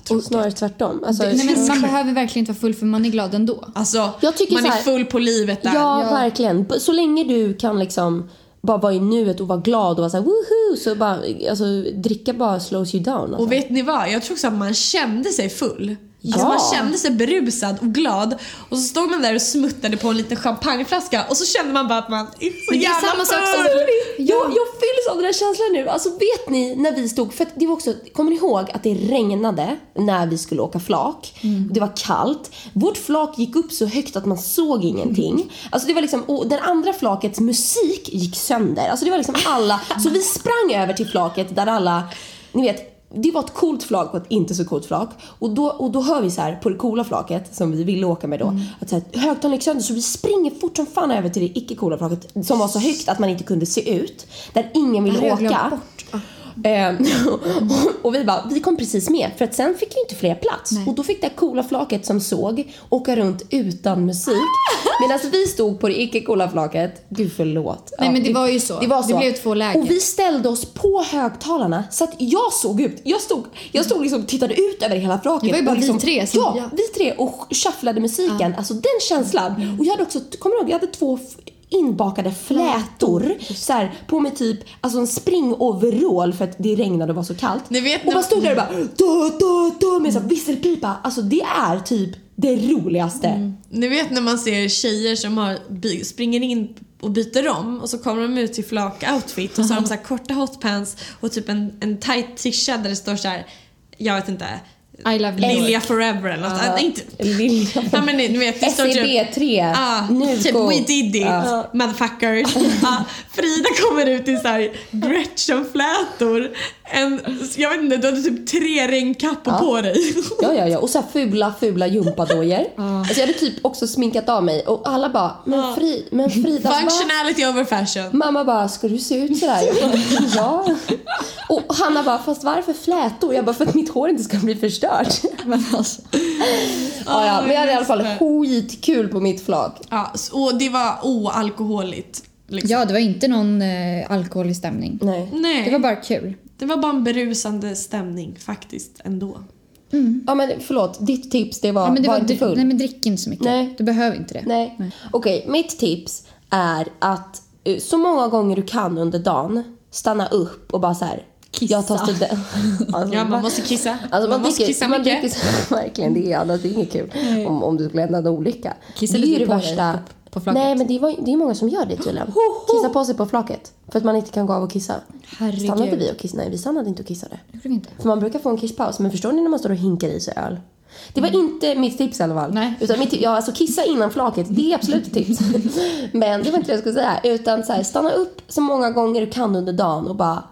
Gud Och snarare tvärtom. Alltså, Nej, men man behöver verkligen inte vara full för man är glad ändå. Alltså, Jag tycker man så är här- full på livet där. Ja, Ja. verkligen. Så länge du kan liksom bara vara i nuet och vara glad och vara såhär woohoo så bara, alltså dricka bara slows you down. Alltså. Och vet ni vad? Jag tror också att man kände sig full. Alltså Ja. man kände sig berusad och glad och så stod man där och smuttade på en liten champagneflaska och så kände man bara att man är så det jävla samma sak full. som- Jag, jag av den här känslan nu. Alltså vet ni när vi stod, för det var också, kommer ni ihåg att det regnade när vi skulle åka flak? Det var kallt. Vårt flak gick upp så högt att man såg ingenting. Alltså det var liksom, och den andra flakets musik gick sönder. Alltså det var liksom alla, så vi sprang över till flaket där alla, ni vet, det var ett coolt flak och ett inte så coolt flak. Och då, och då hör vi så här på det coola flaket som vi ville åka med då. Att så här, högtalaren gick sönder så vi springer fort som fan över till det icke coola flaket som var så högt att man inte kunde se ut. Där ingen ville åka. bort. Eh, och, (laughs) och vi bara, vi kom precis med för att sen fick vi inte fler plats. Och då fick det coola flaket som såg åka runt utan musik. (laughs) Medan vi stod på det icke coola flaket. Gud förlåt. Nej, men det var ju så. Det var Det så. blev två läger. Och vi ställde oss på högtalarna så att jag såg ut. Jag stod, jag stod liksom och tittade ut över hela flaket. Det var ju bara liksom, vi tre som- ja, ja. vi tre och shufflade musiken. Alltså den känslan. Och jag hade också, kommer du ihåg, jag hade två inbakade flätor så här, på mig typ alltså en springoverall för att det regnade och var så kallt. Ni vet och bara stod där och bara dö, dö, dö, med så här visselpipa. Alltså det är typ det roligaste. Ni vet när man ser tjejer som har, springer in och byter om och så kommer de ut till flak-outfit och så har de så här korta hotpants och typ en, en tight tisha där det står så här, jag vet inte, I love. Lilja Forever eller något. Äh, inte. Lilja. Ja men ni ni vet, det står typ... SEB3. Ja, nu typ go. We did it, Ja. motherfuckers. Ja, Frida kommer ut i så här Gretchen-flätor. En, jag vet inte, du hade typ tre regnkappor Ja. på dig. Ja, ja, ja. Och så här fula, fula gympadojor. Alltså jag hade typ också sminkat av mig och alla bara, men, Fri, men Frida? Functionality over fashion. Mamma bara, ska du se ut sådär? Bara, (laughs) ja. Och Hanna bara, fast varför flätor? Jag bara, för att mitt hår inte ska bli förstört. (laughs) Men alltså, Ja, ja, men jag hade i alla fall skitkul på mitt flak. Ja, och det var oalkoholigt. Liksom. ja, det var inte någon eh, alkohol i stämning. Nej. Nej, Det var bara kul. bara en berusande stämning faktiskt ändå. Ja men förlåt, ditt tips det var, Ja, men det var var inte full. Nej men drick inte så mycket. Nej. Du behöver inte det. Nej. Okej, mitt tips är att eh, så många gånger du kan under dagen stanna upp och bara så här. Kissa. Jag tar student. Alltså, Ja, man måste kissa. Alltså man, måste dricker, kissa man mycket. dricker (laughs) verkligen, det är, annars, det är inget kul om, om du skulle hända en olycka. Kissa det är ju det värsta. på- på. Nej men det är, det är många som gör det tydligen. Kissa på sig på flaket. För att man inte kan gå av och kissa. Herregud. Stannade vi och kissade? Nej vi stannade inte och kissade. Jag tror inte. För man brukar få en kisspaus. Men förstår ni när man står och hinkar i sig öl? Det var inte mitt tips i alla fall. Nej. Utan mitt, ja, alltså kissa innan flaket, det är absolut ett tips. (laughs) Men det var inte det jag skulle säga. Utan så här, stanna upp så många gånger du kan under dagen och bara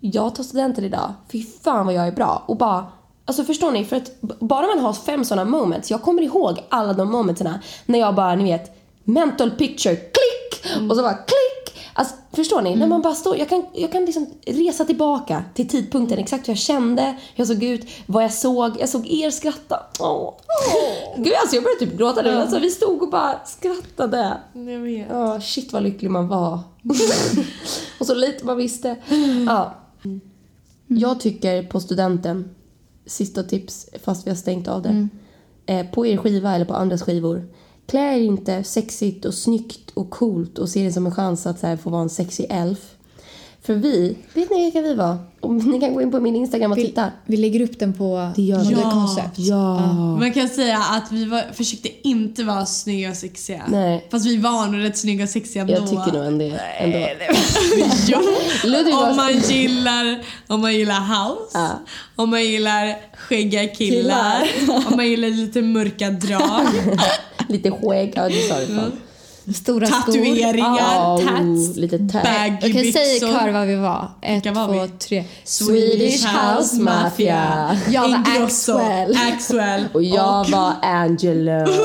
Jag tar studenten idag. Fy fan vad jag är bra. Och bara Alltså förstår ni? För att bara man har fem sådana moments. Jag kommer ihåg alla de momentserna när jag bara, ni vet, mental picture, klick! Och så bara klick! Alltså, förstår ni? När man bara står, jag kan, jag kan liksom resa tillbaka till tidpunkten, exakt hur jag kände, hur jag såg ut, vad jag såg. Jag såg er skratta. Åh. (laughs) Gud, alltså jag började typ gråta nu. Alltså, vi stod och bara skrattade. Jag vet. Ja, shit vad lycklig man var. (laughs) och så lite man visste. Ja. Jag tycker på studenten, sista tips fast vi har stängt av det. Eh, på er skiva eller på andras skivor. Klä er inte sexigt och snyggt och coolt och se det som en chans att så här, få vara en sexig elf. För vi, vet ni vilka vi var? Om ni kan gå in på min Instagram och titta. Vi lägger upp den på Det gör vi. Modern Ja. Ja. Man kan säga att vi var, försökte inte vara snygga och sexiga. Nej. Fast vi var nog rätt snygga och sexiga ändå. Jag tycker nog ändå. ändå. (laughs) ja. Ludvig var- om, man gillar, om man gillar house, Ja. om man gillar skäggiga killar, om man gillar lite mörka drag, (laughs) Lite skägg. Ja, du sa det fan. Stora skor. tatueringar, Ja, tats, lite tats. Jag kan säga i kör vad vi var. Ett, var två, vi? tre. Swedish House Mafia. Jag var Axwell. (laughs) Axwell. Och jag var Angelo. (laughs)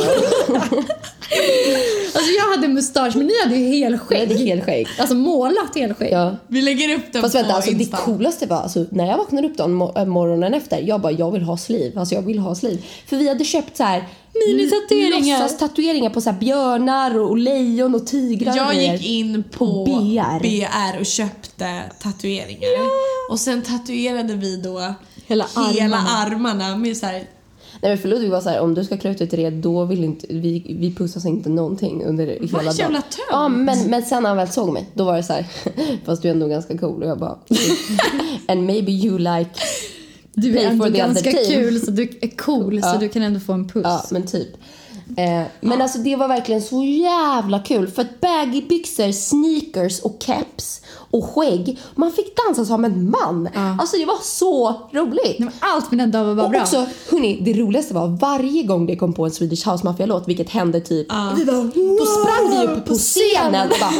(laughs) Alltså jag hade mustasch men ni hade ju Jag helskägg. hade helskägg. Alltså målat helskägg. Ja. Vi lägger upp den Fast på vänta, alltså, det Insta. coolaste var alltså, när jag vaknade upp dagen, mo- äh, morgonen efter, jag bara jag vill ha sliv. Alltså jag vill ha sliv. För vi hade köpt så här Minitatueringar. tatueringar på så här björnar och, och lejon och tigrar Jag gick in på, På BR. BR och köpte tatueringar. Och sen tatuerade vi då Hela hela armarna. armarna med så här, Nej men för Ludvig var så här, om du ska klä ut dig till det då vill inte, vi, vi pussas inte någonting under hela dagen. jävla tönt. Ja men, men sen när han väl såg mig, då var det så här, (laughs) fast du är ändå ganska cool och jag bara (laughs) And maybe you like Du är ändå ganska kul så du är cool så du kan ändå få en puss. Ja, men typ. Eh, men alltså det var verkligen så jävla kul för att baggybyxor, sneakers och caps och skägg. Man fick dansa som en man. Alltså det var så roligt. Men Allt med den dagen var Och bra. också, hörni, det roligaste var varje gång det kom på en Swedish House Mafia-låt, vilket hände typ, vi bara, då sprang vi upp på scenen och bara...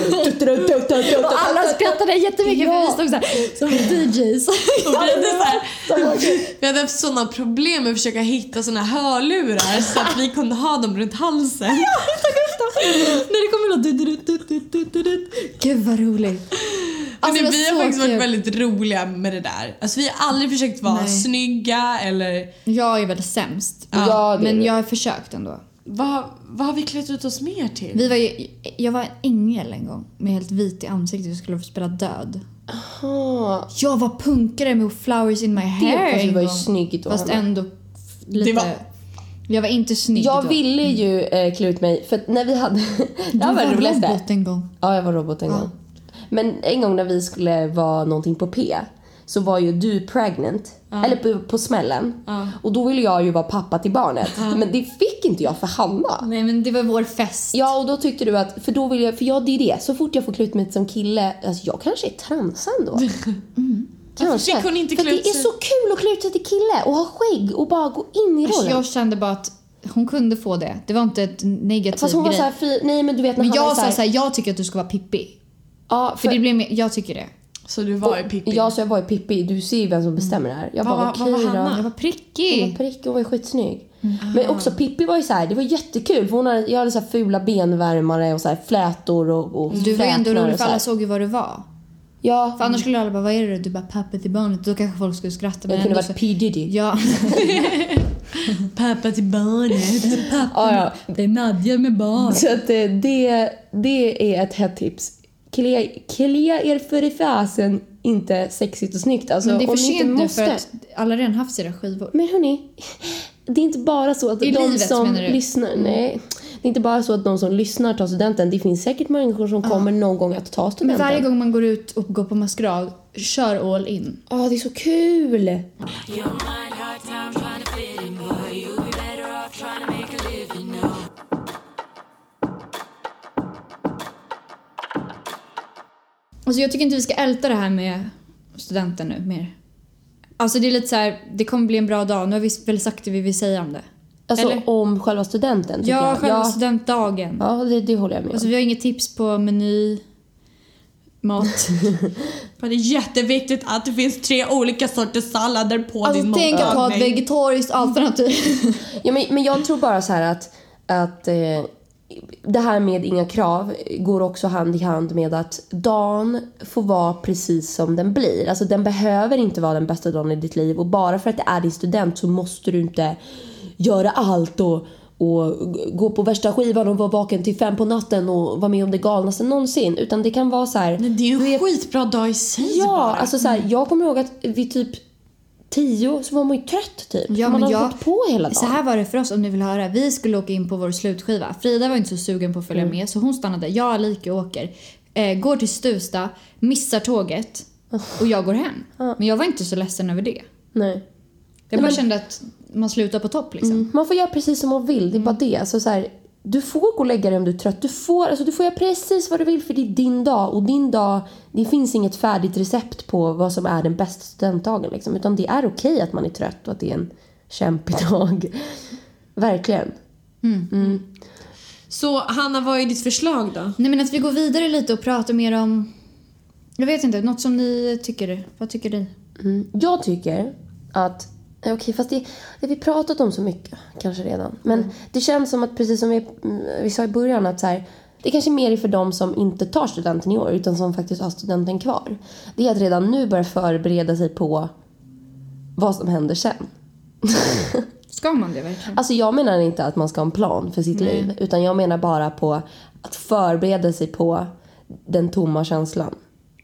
Och alla skrattade jättemycket för Ja. vi stod såhär som DJs. och vi hade, så här, vi hade haft såna problem med att försöka hitta såna hörlurar så att vi kunde ha dem runt halsen. När det kommer låt du, du, du, du, du, du, du. Gud vad roligt. Alltså, vi har faktiskt kul. varit väldigt roliga med det där. Alltså vi har aldrig försökt vara Nej. snygga eller Jag är väl sämst. Ja, är men jag har försökt ändå. vad, vad har vi klätt ut oss mer till? Vi var ju, jag var en ängel en gång med helt vit i ansiktet och skulle få spela död. Ah, Jag var punkare med flowers in my hair det en var ju gång. då, Fast ändå lite... Det var- Jag var inte snygg Jag då. ville ju eh, klä ut mig, för när vi hade... (laughs) Du var var robot en gång. Ja, jag var robot en Ja. gång. Men en gång när vi skulle vara någonting på P så var ju du pregnant. Eller på, på smällen. Och då ville jag ju vara pappa till barnet. Men det fick inte jag för Hanna. Nej men det var vår fest. Ja, och då tyckte du att, för då vill jag, för jag det är det, så fort jag får klä ut mig som kille, alltså jag kanske är transa ändå. (laughs) Kanske. fick hon inte För klä det ut är sig? så kul att klä ut sig till kille och ha skägg och bara gå in i Alltså, rollen. jag kände bara att hon kunde få det. Det var inte ett negativt Fast hon var grej. såhär fri, nej men du vet när men han är jag så här, sa såhär, jag tycker att du ska vara Pippi. ja, För det blir mer, jag tycker det. Så du var i Pippi? Ja, så jag var ju Pippi. Du ser ju vem som bestämmer det här. Jag bara, var- okej vad var. Hanna? Jag var Hon var prickig. prickig och var ju skitsnygg. Men också Pippi var ju så här, det var jättekul för hon hade, jag hade så här fula benvärmare och så här flätor och, och Du var ju ändå rolig för alla såg ju vad du var. Ja, För annars skulle alla bara, vad är det? Du bara, pappa till barnet. Då kanske folk skulle skratta. Men jag kunde varit så- P Diddy. Ja. (laughs) Pappa till barnet. Ja, ja. Det är Nadja med barn. Så att eh, det, det är ett hett tips. Klä, klä er för i fasen inte sexigt och snyggt. Alltså, Men det är för sent nu måste. för att alla redan haft sina skivor. Men hörni, det är inte bara så att I de livet, som lyssnar... Nej. Det är inte bara så att de som lyssnar tar studenten. Det finns säkert människor som kommer någon gång att ta Men studenten. varje gång man går ut och går på maskerad, kör all in. Ja, det är så kul! Alltså jag tycker inte vi ska älta det här med studenten nu mer. Alltså det är lite så här, det kommer bli en bra dag. Nu har vi väl sagt det vi vill säga om det. Alltså Eller? om själva studenten Ja, jag. själva ja, studentdagen. ja det, det håller jag med Alltså om. vi har inget tips på meny, mat. (laughs) Det är jätteviktigt att det finns tre olika sorters sallader på Alltså din tänk att ha ett vegetariskt alternativ. (laughs) Ja, men, men jag tror bara så här att, att eh, det här med inga krav går också hand i hand med att dagen får vara precis som den blir. Alltså den behöver inte vara den bästa dagen i ditt liv och bara för att det är din student så måste du inte göra allt och, och gå på värsta skivan och vara vaken till fem på natten och vara med om det galnaste någonsin. Utan det kan vara så här. Men det är ju en vet- skitbra dag i sig Ja, bara. alltså så här, jag kommer ihåg att vid typ tio så var man ju trött typ. Ja, man hade jag- hållit på hela dagen. Så här var det för oss om ni vill höra. Vi skulle åka in på vår slutskiva. Frida var inte så sugen på att följa med så hon stannade. Jag och Alika åker. Eh, går till Stuvsta, missar tåget och jag går hem. Men jag var inte så ledsen över det. Nej. Jag bara men- kände att man slutar på topp liksom. Mm, Man får göra precis som man vill. Det är bara det. Alltså, så här, du får gå och lägga dig om du är trött. Du får, alltså, du får göra precis vad du vill för det är din dag. Och din dag, det finns inget färdigt recept på vad som är den bästa studentdagen. Liksom. Utan det är okej att man är trött och att det är en kämpig dag. (laughs) Verkligen. Så Hanna, vad är ditt förslag då? Nej men att vi går vidare lite och pratar mer om... Jag vet inte, något som ni tycker. Vad tycker ni? Mm. Jag tycker att Okej, fast det, det har vi pratat om så mycket kanske redan. Men det känns som att precis som vi, mm, vi sa i början att så här, det kanske mer är för de som inte tar studenten i år utan som faktiskt har studenten kvar. Det är att redan nu börja förbereda sig på vad som händer sen. (laughs) Ska man det verkligen? Alltså jag menar inte att man ska ha en plan för sitt liv utan jag menar bara på att förbereda sig på den tomma känslan.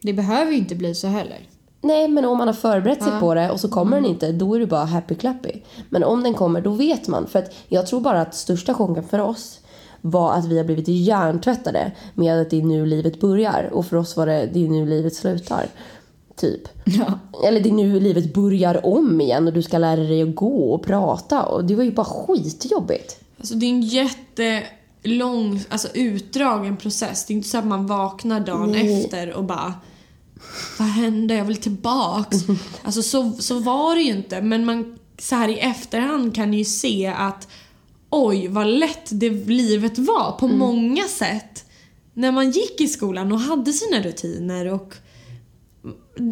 Det behöver ju inte bli så heller. Nej, men om man har förberett sig på det och så kommer den inte, då är det bara happy clappy. Men om den kommer, då vet man. För att jag tror bara att största chocken för oss var att vi har blivit hjärntvättade med att det är nu livet börjar. Och för oss var det, det är nu livet slutar. Typ. Ja. Eller det är nu livet börjar om igen och du ska lära dig att gå och prata. Och det var ju bara skitjobbigt. Alltså det är en jättelång, alltså utdragen process. Det är inte så att man vaknar dagen Nej. efter och bara Vad hände? Jag vill tillbaks. Alltså så, så var det ju inte. Men man, så här i efterhand kan ju se att oj vad lätt det livet var på många sätt. När man gick i skolan och hade sina rutiner och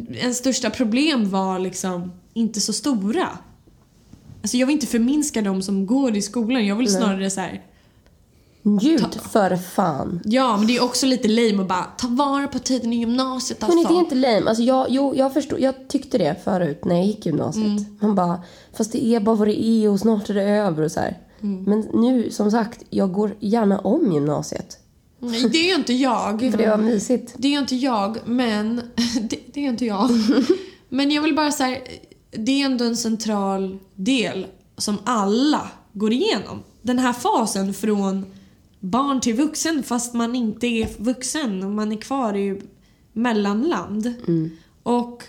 ens största problem var liksom inte så stora. Alltså jag vill inte förminska de som går i skolan. Jag vill snarare så här. Njut för fan. Ja, men det är också lite lame att bara ta vara på tiden i gymnasiet alltså. Men det är inte lame. Alltså jag, jo, jag, förstod, jag tyckte det förut när jag gick gymnasiet. Man bara, fast det är bara vad det är och snart är det över och så här. Men nu, som sagt, jag går gärna om gymnasiet. Nej, det är ju inte jag. (laughs) För det var mysigt. Det är ju inte jag, men... (laughs) Det, det är ju inte jag. (laughs) Men jag vill bara säga, det är ändå en central del som alla går igenom. Den här fasen från barn till vuxen fast man inte är vuxen och man är kvar i mellanland. Och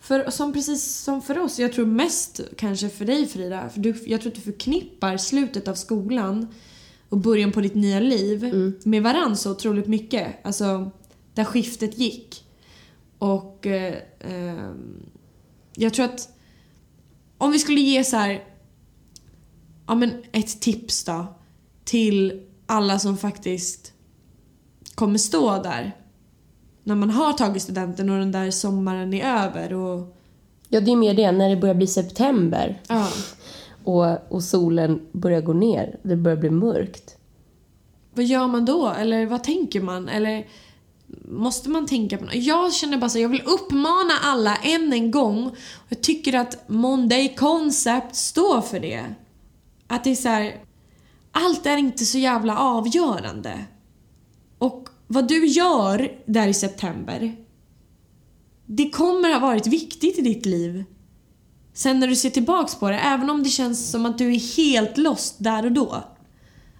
för, som precis som för oss, jag tror mest kanske för dig Frida, för du, jag tror att du förknippar slutet av skolan och början på ditt nya liv med varann så otroligt mycket. Alltså, där skiftet gick. Och eh, eh, jag tror att om vi skulle ge så här, ja men ett tips då till alla som faktiskt kommer stå där när man har tagit studenten och den där sommaren är över och Ja, det är mer det när det börjar bli september ja, och, och solen börjar gå ner. Det börjar bli mörkt. vad gör man då? Eller vad tänker man? Eller måste man tänka på något? Jag känner bara så jag vill uppmana alla än en gång. Jag tycker att Monday Concept står för det. Att det är så här, allt är inte så jävla avgörande. Och vad du gör där i september, det kommer ha varit viktigt i ditt liv. Sen när du ser tillbaks på det, även om det känns som att du är helt lost där och då.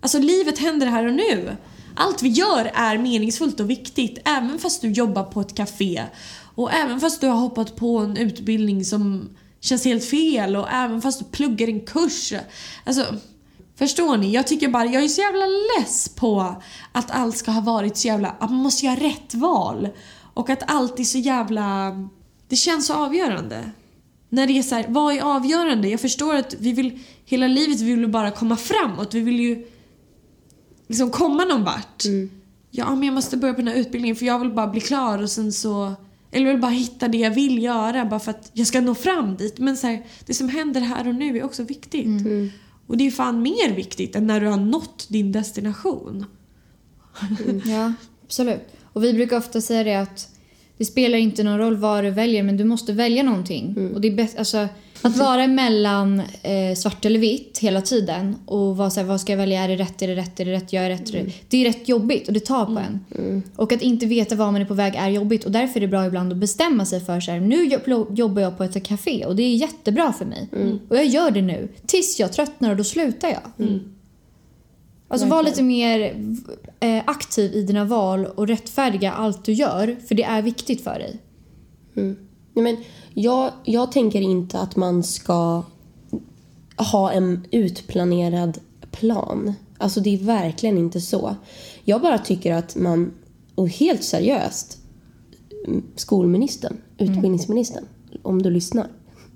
Alltså livet händer här och nu. Allt vi gör är meningsfullt och viktigt, även fast du jobbar på ett café. Och även fast du har hoppat på en utbildning som känns helt fel och även fast du pluggar en kurs. Alltså, förstår ni? Jag tycker bara, jag är så jävla less på att allt ska ha varit så jävla, att man måste göra rätt val. Och att allt är så jävla, det känns så avgörande. När det är så här, vad är avgörande? Jag förstår att vi vill, hela livet vill vi bara komma framåt. Vi vill ju liksom komma någon vart. Ja, men jag måste börja på den här utbildningen för jag vill bara bli klar och sen så... Eller jag vill bara hitta det jag vill göra bara för att jag ska nå fram dit. Men så här, det som händer här och nu är också viktigt. Och det är fan mer viktigt än när du har nått din destination. Ja, absolut. Och vi brukar ofta säga det att det spelar inte någon roll vad du väljer men du måste välja någonting. Och det är bäst, alltså, att vara mellan eh, svart eller vitt hela tiden och vara så här, vad ska jag välja? Är det rätt? Är det rätt? Är det rätt? Jag rätt? Det är rätt jobbigt och det tar på en. Och att inte veta var man är på väg är jobbigt och därför är det bra ibland att bestämma sig för så här, nu jo- jobbar jag på ett café och det är jättebra för mig. Och jag gör det nu tills jag tröttnar och då slutar jag. Alltså var lite mer eh, aktiv i dina val och rättfärdiga allt du gör för det är viktigt för dig. Nej, men jag, jag tänker inte att man ska ha en utplanerad plan. Alltså det är verkligen inte så. Jag bara tycker att man, och helt seriöst, mm, skolministern, utbildningsministern, om du lyssnar.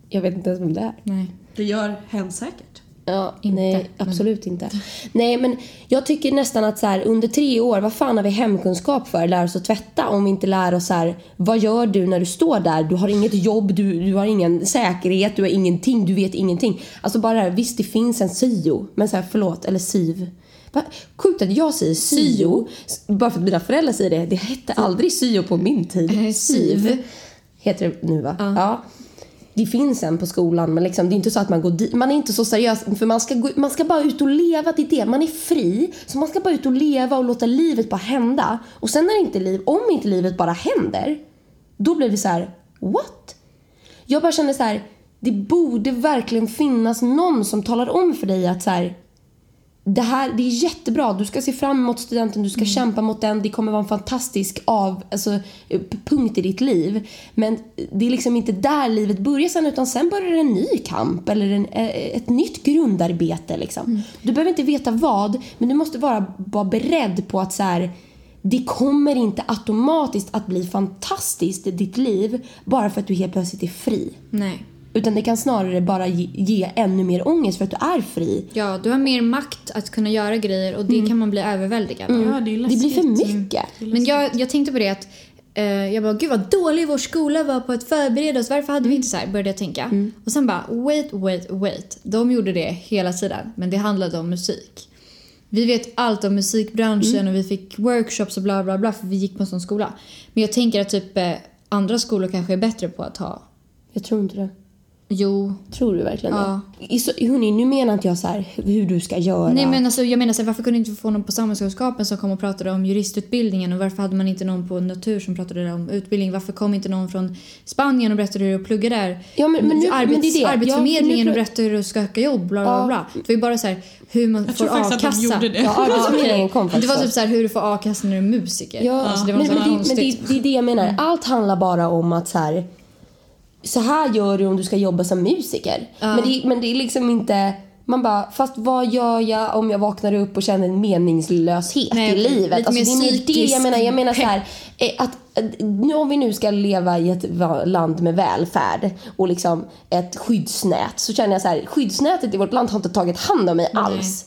Jag vet inte ens vem det är. Nej. Det gör hen säkert. Ja, Inte, nej, men- absolut inte. Nej, men jag tycker nästan att så här, under tre år, vad fan har vi hemkunskap för? Lär oss att tvätta om vi inte lär oss så här, vad gör du när du står där? Du har inget jobb, du, du har ingen säkerhet, du har ingenting, du vet ingenting. Alltså bara det här, visst det finns en syo, men så här, förlåt, eller SIV. Sjukt att jag säger syo, bara för att mina föräldrar säger det. Det hette aldrig syo på min tid. Eh, SIV. Heter det nu va? Ja. Det finns en på skolan men liksom, det är inte så att man går dit. Man är inte så seriös för man ska, gå, man ska bara ut och leva. Det är det. Man är fri. Så man ska bara ut och leva och låta livet bara hända. Och sen när inte liv, om inte livet bara händer. Då blir det så här: what? Jag bara känner så här. Det borde verkligen finnas någon som talar om för dig att så här, det här det är jättebra. Du ska se fram emot studenten, du ska kämpa mot den. Det kommer vara en fantastisk av, alltså, punkt i ditt liv. Men det är liksom inte där livet börjar sen utan sen börjar en ny kamp eller en, eh, ett nytt grundarbete. Liksom. Du behöver inte veta vad, men du måste vara, vara beredd på att så här, det kommer inte automatiskt att bli fantastiskt i ditt liv bara för att du helt plötsligt är fri. Nej. Utan det kan snarare bara ge, ge ännu mer ångest för att du är fri. Ja, du har mer makt att kunna göra grejer och det kan man bli överväldigad av. Ja, det är Det blir för mycket. Men jag, jag tänkte på det att eh, jag bara, gud vad dålig vår skola var på att förbereda oss. Varför hade vi inte så här? Började jag tänka. Och sen bara, wait, wait, wait. De gjorde det hela tiden. Men det handlade om musik. Vi vet allt om musikbranschen och vi fick workshops och bla bla bla för vi gick på en sån skola. Men jag tänker att typ eh, andra skolor kanske är bättre på att ha, Jag tror inte det. Jo, Tror du verkligen Ja. det? Så, hörni, nu menar inte jag så här hur du ska göra. Nej men alltså, jag menar så här, varför kunde inte få någon på samhällskunskapen som kom och pratade om juristutbildningen och varför hade man inte någon på natur som pratade om utbildning? Varför kom inte någon från Spanien och berättade hur det är att plugga där? Ja, men- men nu- Arbets, men det är det. Arbetsförmedlingen Ja, och berättade hur är att söka jobb, bla bla Ja. bla. Det var ju bara så här hur man får tror faktiskt att de a-kassa. gjorde det. Ja, (laughs) Arbetsförmedlingen kom Det var typ så här hur du får a-kassa när du är musiker. Ja, Alltså, det var men, men, det, men det, det är det jag menar. Allt handlar bara om att så här, så här gör du om du ska jobba som musiker. Men, det, men det är liksom inte... Man bara, fast vad gör jag om jag vaknar upp och känner en meningslöshet Nej, i livet? Lite Alltså, det är mer det jag menar. Jag menar så här, eh, att eh, nu om vi nu ska leva i ett land med välfärd och liksom ett skyddsnät så känner jag så här, skyddsnätet i vårt land har inte tagit hand om mig alls.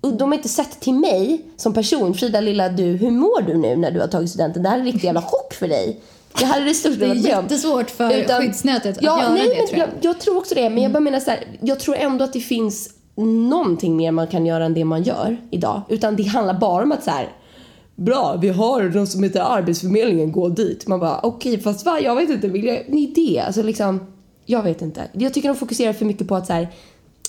Och de har inte sett till mig som person. Frida lilla du, hur mår du nu när du har tagit studenten? Det här är en riktig jävla chock för dig. Här är det största Det är jag jättesvårt för skyddsnätet att ja, göra nej, det, men tror jag. jag. Jag tror också det, men jag bara menar så här, jag tror ändå att det finns någonting mer man kan göra än det man gör idag. Utan det handlar bara om att så här, bra, vi har något som heter Arbetsförmedlingen, gå dit. Man bara, okej, fast va, jag vet inte, vill jag, ni det? Alltså liksom, jag vet inte. Jag tycker de fokuserar för mycket på att så här,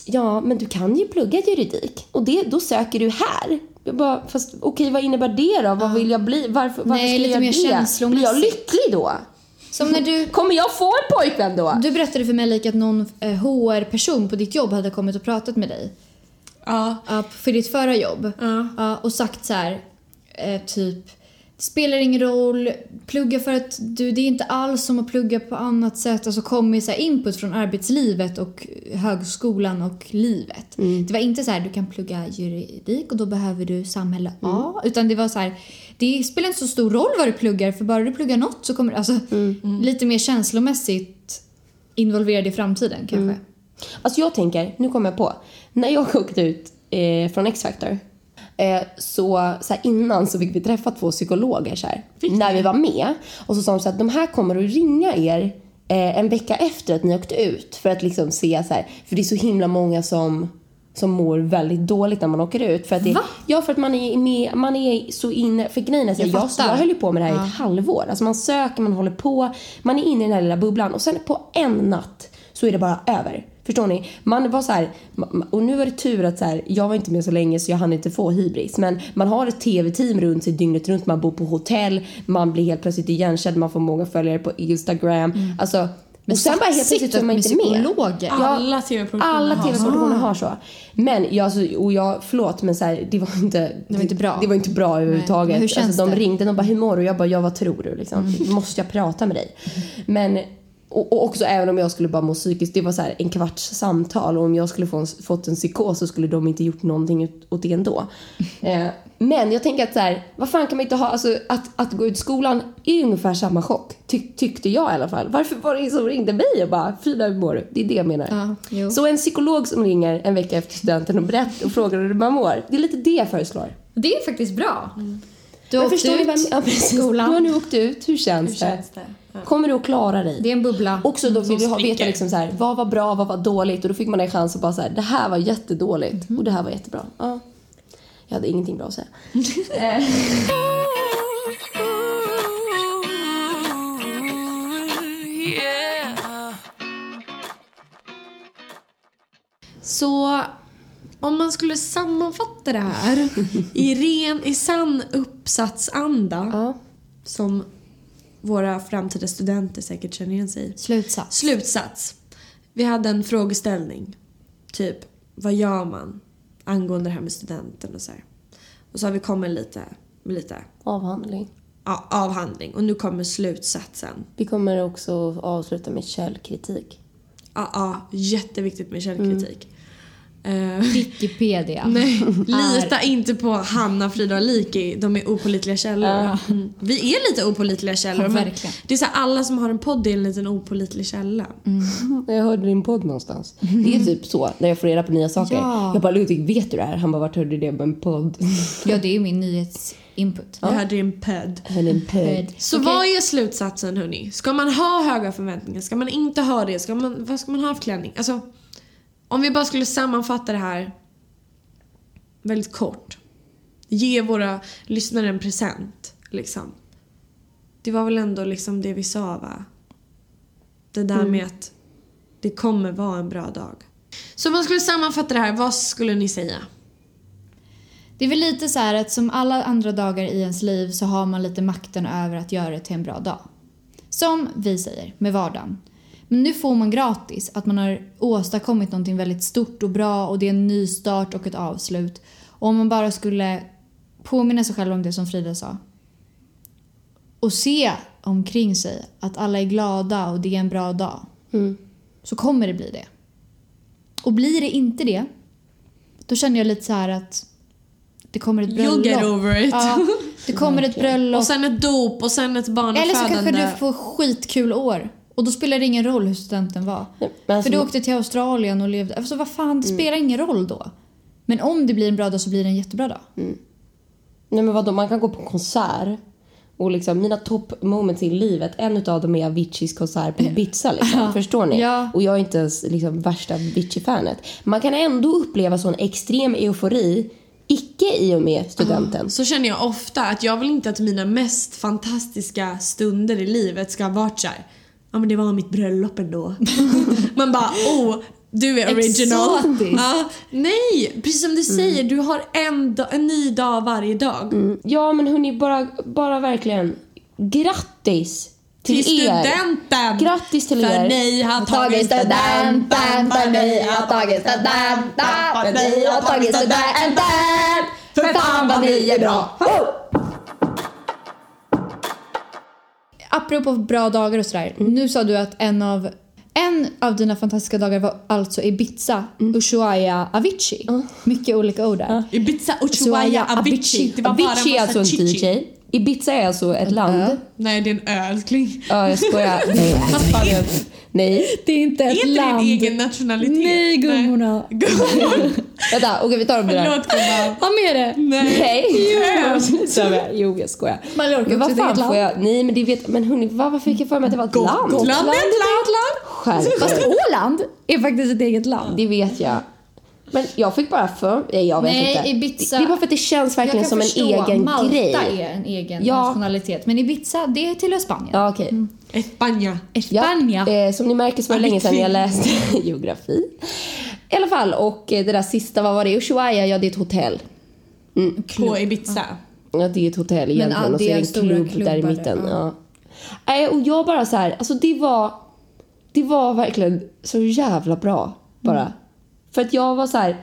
ja, men du kan ju plugga juridik och det, då söker du här. Jag bara, fast okej, vad innebär det då? Vad vill jag bli? Varför, varför Nej, ska jag göra det? Blir jag lycklig då? Som när du, Kommer jag få en pojkvän då? du berättade för mig like att någon eh, HR-person på ditt jobb hade kommit och pratat med dig. Ja. Ja, för ditt förra jobb. Ja. Ja, och sagt så här, eh, typ spelar ingen roll, plugga för att du, det är inte alls som att plugga på annat sätt. Alltså kom med så här input från arbetslivet och högskolan och livet. Det var inte så här, du kan plugga juridik och då behöver du samhälle A. Utan det var så här, det spelar inte så stor roll vad du pluggar för bara du pluggar något så kommer alltså lite mer känslomässigt involverad i framtiden kanske. Alltså jag tänker, nu kommer jag på. När jag (laughs) åkte ut eh, från X-Factor så, så här, innan så fick vi träffa två psykologer så här, när vi var med. Och så sa de så här, de här kommer att ringa er eh, en vecka efter att ni åkte ut för att liksom se så här, för det är så himla många som som mår väldigt dåligt när man åker ut. För att det, Va? Ja, för att man är, med, man är så inne... För grejen är så, Jag jag, jag, höll ju på med det här i ett halvår. Alltså man söker, man håller på, man är inne i den här lilla bubblan och sen på en natt så är det bara över. Förstår ni? Man var så här, och nu var det tur att så här, jag var inte med så länge så jag hann inte få hybris. Men man har ett tv-team runt sig dygnet runt, man bor på hotell, man blir helt plötsligt igenkänd, man får många följare på Instagram. Alltså, och sen bara helt plötsligt är man inte med. Alla TV-produktioner Alla tv-produktioner har så. Men jag, alltså, och jag, förlåt men så här, det var inte, Det var inte bra. Det var inte bra överhuvudtaget. Men hur känns alltså, de det? ringde och bara hur mår du? Jag bara ja vad tror du liksom? Måste jag prata med dig? Men och, också även om jag skulle bara må psykiskt, det var så en kvarts samtal och om jag skulle få en, fått en psykos så skulle de inte gjort någonting åt det ändå. (laughs) Eh, men jag tänker att så här, vad fan kan man inte ha, alltså att, att gå ut skolan är ungefär samma chock. Ty, tyckte jag i alla fall. Varför var det som ringde mig och bara Frida hur mår du? Det är det jag menar. Ja. Så en psykolog som ringer en vecka efter studenten och berättar och frågar hur man mår. Det är lite det jag föreslår. Det är faktiskt bra. Du har åkt ut vad ja, precis. skolan. Du har nu åkt ut. Hur känns, Hur känns det? Ja. Kommer du att klara dig? Det är en bubbla. Också då vill du veta liksom så här, vad var bra, vad var dåligt? Och då fick man en chans att bara så här, det här var jättedåligt och det här var jättebra. Ja. Jag hade ingenting bra att säga. (laughs) Så om man skulle sammanfatta det här i ren, i sann uppsatsanda ja. som våra framtida studenter säkert känner igen sig i. Slutsats. Slutsats. Vi hade en frågeställning. Typ, vad gör man angående det här med studenten och så här. Och så har vi kommit lite med lite Avhandling. ja, avhandling och nu kommer slutsatsen. Vi kommer också avsluta med källkritik. Ja, ja jätteviktigt med källkritik. Eh, Wikipedia. (laughs) Nej, lita inte på Hanna, Frida och Liki. De är opolitliga källor. Mm. Vi är lite opolitliga källor. Ja, det är så här, alla som har en podd är en liten opolitlig källa. Jag hörde din podd någonstans. Det är typ så när jag får reda på nya saker. Ja. Jag bara Ludvig, vet du det här? Han bara, vart hörde du det på en podd? (laughs) Ja, det är ju min nyhetsinput. Jag hörde. Jag hörde en podd. Så Okej. vad är slutsatsen hörni? Ska man ha höga förväntningar? Ska man inte ha det? Ska man, vad ska man ha för klänning? Alltså, om vi bara skulle sammanfatta det här väldigt kort. Ge våra lyssnare en present, liksom. Det var väl ändå liksom det vi sa va? Det där med att det kommer vara en bra dag. Så om man skulle sammanfatta det här, vad skulle ni säga? Det är väl lite så här att som alla andra dagar i ens liv så har man lite makten över att göra det till en bra dag. Som vi säger, med vardagen. Men nu får man gratis att man har åstadkommit någonting väldigt stort och bra och det är en ny start och ett avslut. Och om man bara skulle påminna sig själv om det som Frida sa. Och se omkring sig att alla är glada och det är en bra dag. Så kommer det bli det. Och blir det inte det, Då kände jag lite så här att det kommer ett bröllop. You'll get over it. Ja, det kommer ett bröllop. Och sen ett dop och sen ett Eller så kanske barnafödande. du får skitkul år. Och då spelar det ingen roll hur studenten var. Nej, alltså- För du åkte till Australien och levde... Alltså vad fan, Mm. det spelar ingen roll då. Men om det blir en bra dag så blir det en jättebra dag. Nej men vadå, man kan gå på konsert och liksom mina top moments i livet, en utav dem är Aviciis konsert på Ibiza liksom. (laughs) Förstår ni? Ja. Och jag är inte ens liksom värsta Avicii-fanet. Man kan ändå uppleva sån extrem eufori, icke i och med studenten. Så känner jag ofta att jag vill inte att mina mest fantastiska stunder i livet ska ha varit så här. Ja men det var mitt bröllop ändå. (laughs) Man bara oh, du är original. Ja, nej, precis som du säger, du har en, dag, en ny dag varje dag. Mm. Ja men hörni, bara, bara verkligen grattis till, Till er. studenten! Grattis till För er. ni har tagit studenten, för ni har tagit studenten, för ni har tagit studenten. För fan vad ni är bra! Apropå bra dagar och sådär. Mm. Nu sa du att en av, en av dina fantastiska dagar var alltså Ibiza, Mm. Ushuaia, Avicii. Mycket olika ord där. Ibiza, Ushuaia, Avicii. Det var Avicii är alltså en chichi. DJ. Ibiza är alltså ett land. Nej, det är en öl, älskling. Ja, jag skojar. (laughs) (laughs) Nej, är det? Det är inte Är ett inte din land. egen nationalitet? Nej gummorna. Gummor. Vänta, okej vi tar det där. Förlåt gumman. Ha med det. Nej. Nej. Jo. Jag, (laughs) jo, jag skojar. Mallorca Men vad fan får jag? Nej, men det vet Men hörni, vad, varför fick jag för mig att det var ett land? Gotland är ett land. Skärp Fast. Åland är faktiskt ett eget land. Det vet jag. Men jag fick bara för... Nej, jag vet Nej, inte. Ibiza- Det, det är bara för att det känns verkligen som förstå, en egen Malta grej. är en egen Ja. nationalitet. Men Ibiza, det tillhör Spanien. Ja, okej. Espanja. Espanja. Ja, eh, som ni märker så var det länge sedan jag läste (laughs) geografi. I alla fall, och eh, det där sista, vad var det? Ushuaia, ja det är ett hotell. På Ibiza. Ja, det är ett hotell egentligen ja, och så det är det en klubb där i klubbar mitten. där, Ja. Nej, och jag bara så här, alltså det var, det var verkligen så jävla bra bara. Mm. För att jag var så här,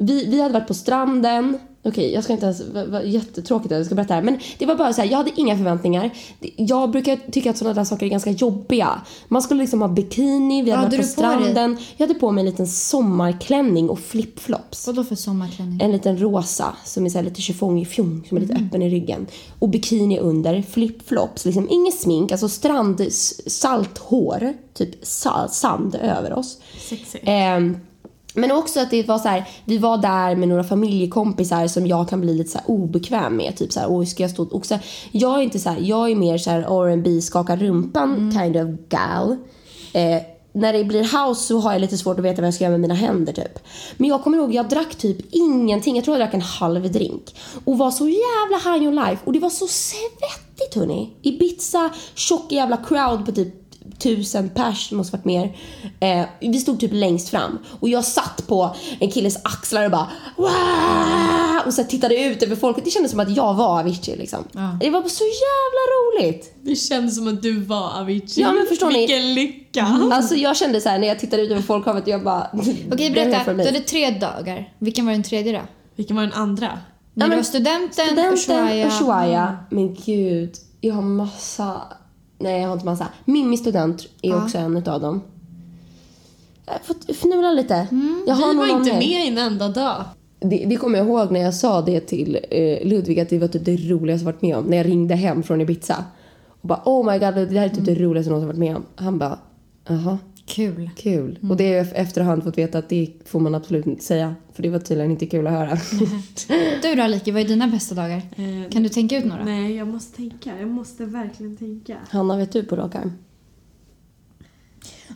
vi, vi hade varit på stranden, okej jag ska inte ens, vad, jättetråkigt att jag ska berätta det här, men det var bara så här, jag hade inga förväntningar. Jag brukar tycka att sådana där saker är ganska jobbiga. Man skulle liksom ha bikini, vi hade varit på du på stranden. Jag hade på mig en liten sommarklänning och flipflops. Vadå för sommarklänning? En liten rosa som är så lite chiffong fjong som är lite Mm. öppen i ryggen. Och bikini under, flipflops, liksom inget smink, alltså strand, salt hår, typ sa, sand över oss. Sexigt. Ehm, men också att det var så här, vi var där med några familjekompisar som jag kan bli lite så obekväm med. Typ så här, oj ska jag stå... Och så här, jag är inte så här, jag är mer så här R&B skaka rumpan kind of gal. Eh, när det blir house så har jag lite svårt att veta vad jag ska göra med mina händer typ. Men jag kommer ihåg, jag drack typ ingenting. Jag tror jag drack en halv drink. Och var så jävla high on life. Och det var så svettigt hörni. Ibiza, tjock jävla crowd på typ tusen pers, det måste varit mer. Eh, vi stod typ längst fram och jag satt på en killes axlar och bara Wah! och så tittade ut över folket. Det kändes som att jag var Avicii liksom. Det var så jävla roligt. Det kändes som att du var Avicii. Ja, men förstår ni? Vilken lycka. Alltså jag kände så här när jag tittade ut över folkhavet jag bara (laughs) Okej, "Den här berätta. Du mig." hade tre dagar. Vilken var den tredje då? Vilken var den andra? När men det var studenten, Studenten, Ushuaia. Ushuaia. Men gud, jag har massa... Nej, jag har inte massa. Mimmi student är också en utav dem. Jag har fått fnula lite. Jag har Vi var någon inte mer. med en enda dag. Det, det kommer jag ihåg när jag sa det till eh, Ludvig att det var typ det roligaste jag varit med om. När jag ringde hem från Ibiza. Och bara oh my god, det här är typ det roligaste jag någonsin varit med om. Han bara jaha, Kul. kul. Och det är efterhand fått veta att det får man absolut inte säga. För det var tydligen inte kul att höra. (laughs) Du då Aliki, vad är dina bästa dagar? Eh, Kan du tänka ut några? Nej, jag måste tänka. Jag måste verkligen tänka. Hanna, vet du på rak arm?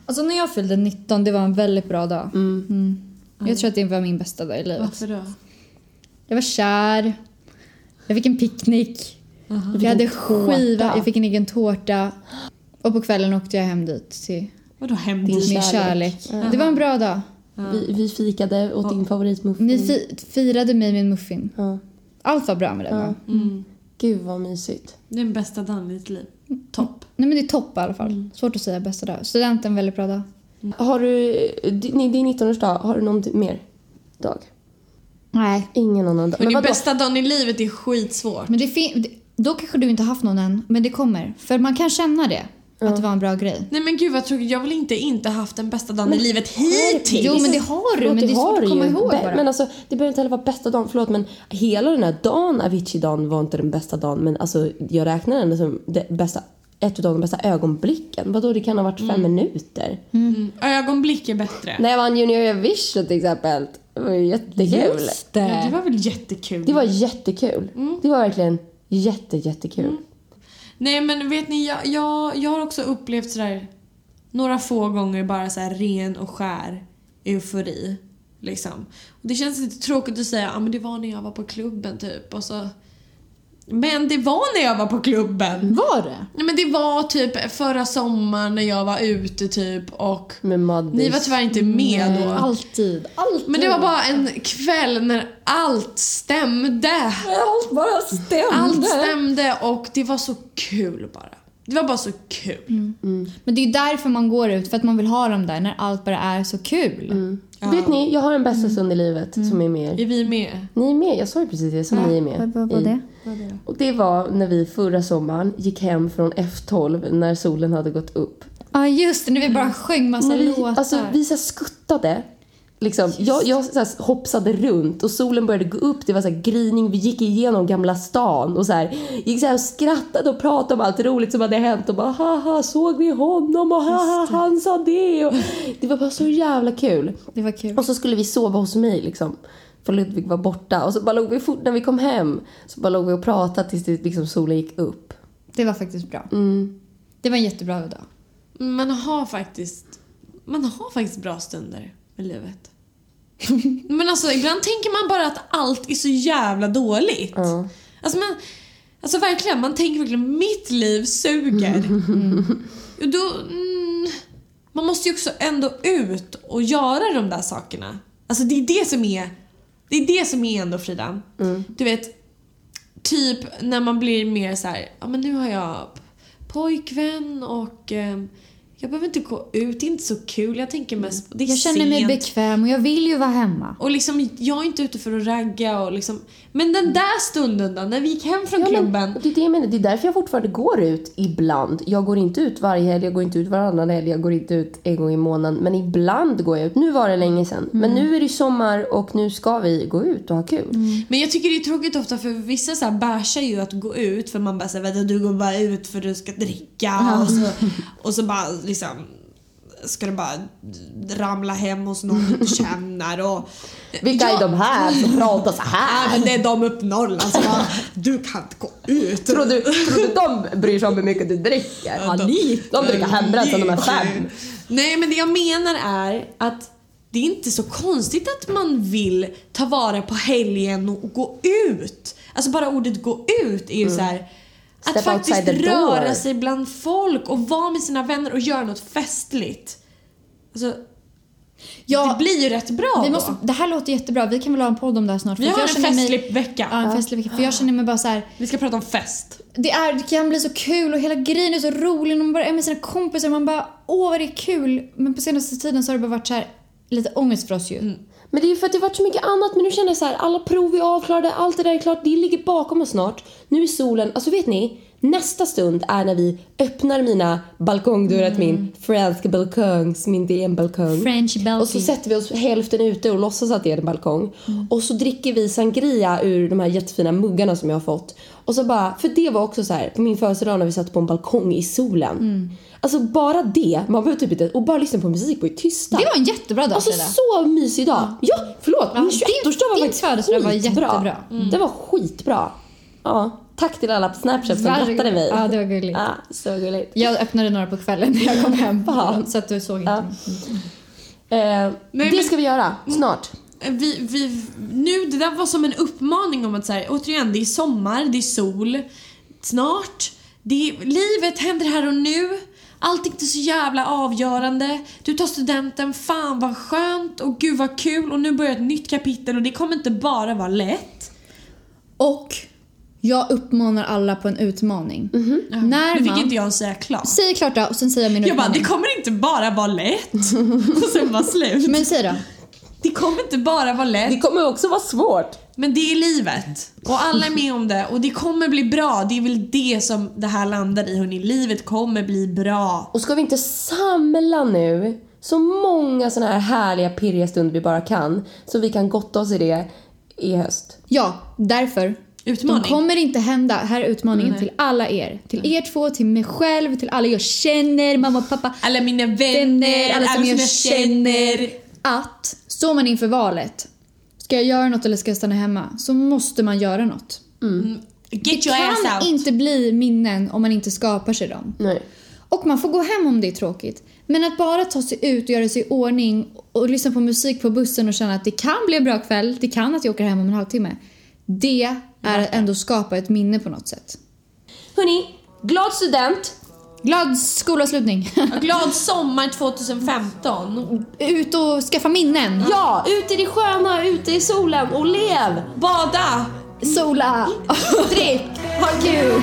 Alltså när jag fyllde 19, det var en väldigt bra dag. Mm. Jag tror att det var min bästa dag i livet. Varför då? Jag var kär. Jag fick en picknick. Jag hade skiva, jag fick en egen tårta. Och på kvällen åkte jag hem dit till Vadå hem dit? min Kärlek. kärlek. Det var en bra dag. Vi, vi fikade åt din favoritmuffin. Ni fi- firade mig med en muffin. Ja. Allt var bra med det. va? Gud vad mysigt. Det är den bästa dagen i ditt liv. Topp. Nej men det är topp i alla fall. Svårt att säga bästa dag. Studenten, väldigt bra dag. Har du, din, din 19-årsdag, har du någon mer dag? Nej. Ingen annan dag. Men din vadå? bästa dagen i livet är skitsvårt. Men det fin- då kanske du inte haft någon än, men det kommer. För man kan känna det. Att det var en bra grej. Nej men gud vad tråkigt, jag vill inte inte haft den bästa dagen i livet hittills. Jo, men det har du, men det är svårt har att du komma ju. ihåg Be- bara. Men alltså, det behöver inte heller vara bästa dagen, förlåt men hela den här dagen, Avicii-dagen, var inte den bästa dagen. Men alltså, jag räknar den som det bästa, ett av de bästa ögonblicken. Vadå, det kan ha varit fem minuter. Mm. Ögonblick är bättre. När jag vann Junior Eurovision till exempel. Det var ju jättekul. Just Ja, det. det var väl jättekul. Det var jättekul. Det var verkligen jätte, jättekul. Nej men vet ni, jag, jag, jag har också upplevt sådär några få gånger bara så här ren och skär eufori. Liksom. Och det känns lite tråkigt att säga ah, men det var när jag var på klubben typ. Och så... Men det var när jag var på klubben. Var det? Nej men det var typ förra sommaren när jag var ute typ och Med Maddis. ni var tyvärr inte med då. Alltid. Alltid. Men det var bara en kväll när allt stämde. Allt bara stämde. Allt stämde och det var så kul bara. Det var bara så kul. Men det är ju därför man går ut, för att man vill ha dem där när allt bara är så kul. Vet ni, jag har en bästa stund i livet som är med er. Är vi med? Ni är med, jag sa ju precis det, som ni är med. Vad var det? Och det var när vi förra sommaren gick hem från F12 när solen hade gått upp. Ja just det, när vi bara sjöng massa vi, låtar. alltså, vi så skuttade. Liksom. Jag, jag så här hoppsade runt och solen började gå upp. Det var så här grining. Vi gick igenom Gamla stan och så här, gick så här och skrattade och pratade om allt roligt som hade hänt. Och bara haha, såg ni honom? Och haha, han sa det. Och det var bara så jävla kul. Det var kul. Och så skulle vi sova hos mig liksom. För Ludvig var borta. Och så bara låg vi fort, när vi kom hem så bara låg vi och pratade tills det, liksom, solen gick upp. Det var faktiskt bra. Mm. Det var en jättebra dag. Man har faktiskt, man har faktiskt bra stunder i livet. (laughs) Men alltså ibland tänker man bara att allt är så jävla dåligt. Ja. Alltså, man, alltså verkligen, man tänker verkligen mitt liv suger. (laughs) Och Då, mm, man måste ju också ändå ut och göra de där sakerna. Alltså det är det som är, det är det som är ändå Frida. Du vet, typ när man blir mer så här, ja men nu har jag pojkvän och eh, jag behöver inte gå ut, det är inte så kul. Jag tänker mest, det är Jag känner mig sent. bekväm och jag vill ju vara hemma. Och liksom, jag är inte ute för att ragga och liksom... Men den där stunden då, när vi gick hem från Ja, klubben. men, det är det jag menar. Det är därför jag fortfarande går ut ibland. Jag går inte ut varje helg, jag går inte ut varannan helg, jag går inte ut en gång i månaden. Men ibland går jag ut. Nu var det länge sedan. Men nu är det sommar och nu ska vi gå ut och ha kul. Men jag tycker det är tråkigt ofta för vissa så här ju att gå ut för man bara säger du går bara ut för du ska dricka och, så, (laughs) och så bara liksom ska du bara ramla hem hos någon du (laughs) känner och... Vilka är de här som pratar så Ja, här? men det är de upp Norrland som bara, du kan inte gå ut. Tror du, tror du de bryr sig om hur mycket du dricker? Ja, de- De dricker hembränt sen de är fem. Nej men det jag menar är att det är inte så konstigt att man vill ta vara på helgen och gå ut. Alltså bara ordet gå ut är ju så här. Att Step faktiskt outside the röra sig bland folk och vara med sina vänner och göra något festligt. Alltså, Ja, det blir ju rätt bra vi då. måste, det här låter jättebra. Vi kan väl ha en podd om det här snart. Vi har jag en känner mig- festlig vecka. Ja, en festlig vecka. För jag känner mig bara så här. Vi ska prata om fest. Det, är, det kan bli så kul och hela grejen är så rolig när man bara är med sina kompisar. Man bara, åh vad det är kul. Men på senaste tiden så har det bara varit så här lite ångest för oss ju. Men det är för att det varit så mycket annat. Men nu känner jag så här, alla prov är avklarade, allt det där är klart. Det ligger bakom oss snart. Nu är solen, alltså vet ni? Nästa stund är när vi öppnar mina balkongdörrar till min franska balkong, min DM-balkong. French balcony. Och så sätter vi oss hälften ute och låtsas att det är en balkong. Och så dricker vi sangria ur de här jättefina muggarna som jag har fått. Och så bara, för det var också så här på min födelsedag när vi satt på en balkong i solen. Alltså bara det, man behöver typ inte, och bara lyssna på musik på i tysta. Det var en jättebra dag Alltså Frida. så mysig dag. Ja, förlåt. Ja, min din- 21-årsdag var faktiskt födelsedag var skitbra. jättebra. Mm. Det var skitbra. Ja, tack till alla på Snapchat som grattade mig. Ja, det var gulligt. Ja, så gulligt. Jag öppnade några på kvällen när jag kom hem. Fan. Så att du såg inte. Ja. Eh, Nej, det men- ska vi göra snart. Vi, vi, nu, det där var som en uppmaning om att så här, återigen, det är sommar, det är sol. Snart. Det är, livet händer här och nu. Allt är inte så jävla avgörande. Du tar studenten, fan vad skönt och gud vad kul och nu börjar ett nytt kapitel och det kommer inte bara vara lätt. Och jag uppmanar alla på en utmaning. När Nu fick man... inte jag säga klart. Säg klart då och sen säger jag min Jag bara, utmaning. det kommer inte bara vara lätt. (laughs) och sen var slut. Men säg då. Det kommer inte bara vara lätt. Det kommer också vara svårt. Men det är livet. Och alla är med om det. Och det kommer bli bra. Det är väl det som det här landar i hörni. Livet kommer bli bra. Och ska vi inte samla nu så många såna här härliga pirriga stunder vi bara kan så vi kan gotta oss i det i höst? Ja, därför. Utmaning. De kommer inte hända. Här är utmaningen till alla er. Till er två, till mig själv, till alla jag känner, mamma och pappa. Alla mina vänner, Vänner, alla som jag känner. Att står man inför valet, ska jag göra något eller ska jag stanna hemma? Så måste man göra något. Get Det your ass kan out. inte bli minnen om man inte skapar sig dem. Nej. Och man får gå hem om det är tråkigt. Men att bara ta sig ut och göra sig i ordning och lyssna på musik på bussen och känna att det kan bli en bra kväll, det kan att jag åker hem om en halvtimme. Det är att ändå skapa ett minne på något sätt. Hörni, glad student! Glad skolavslutning! Glad sommar 2015! Ut och skaffa minnen! Ja, ut i det sköna, ute i solen och lev! Bada! Sola! Drick! Ha kul!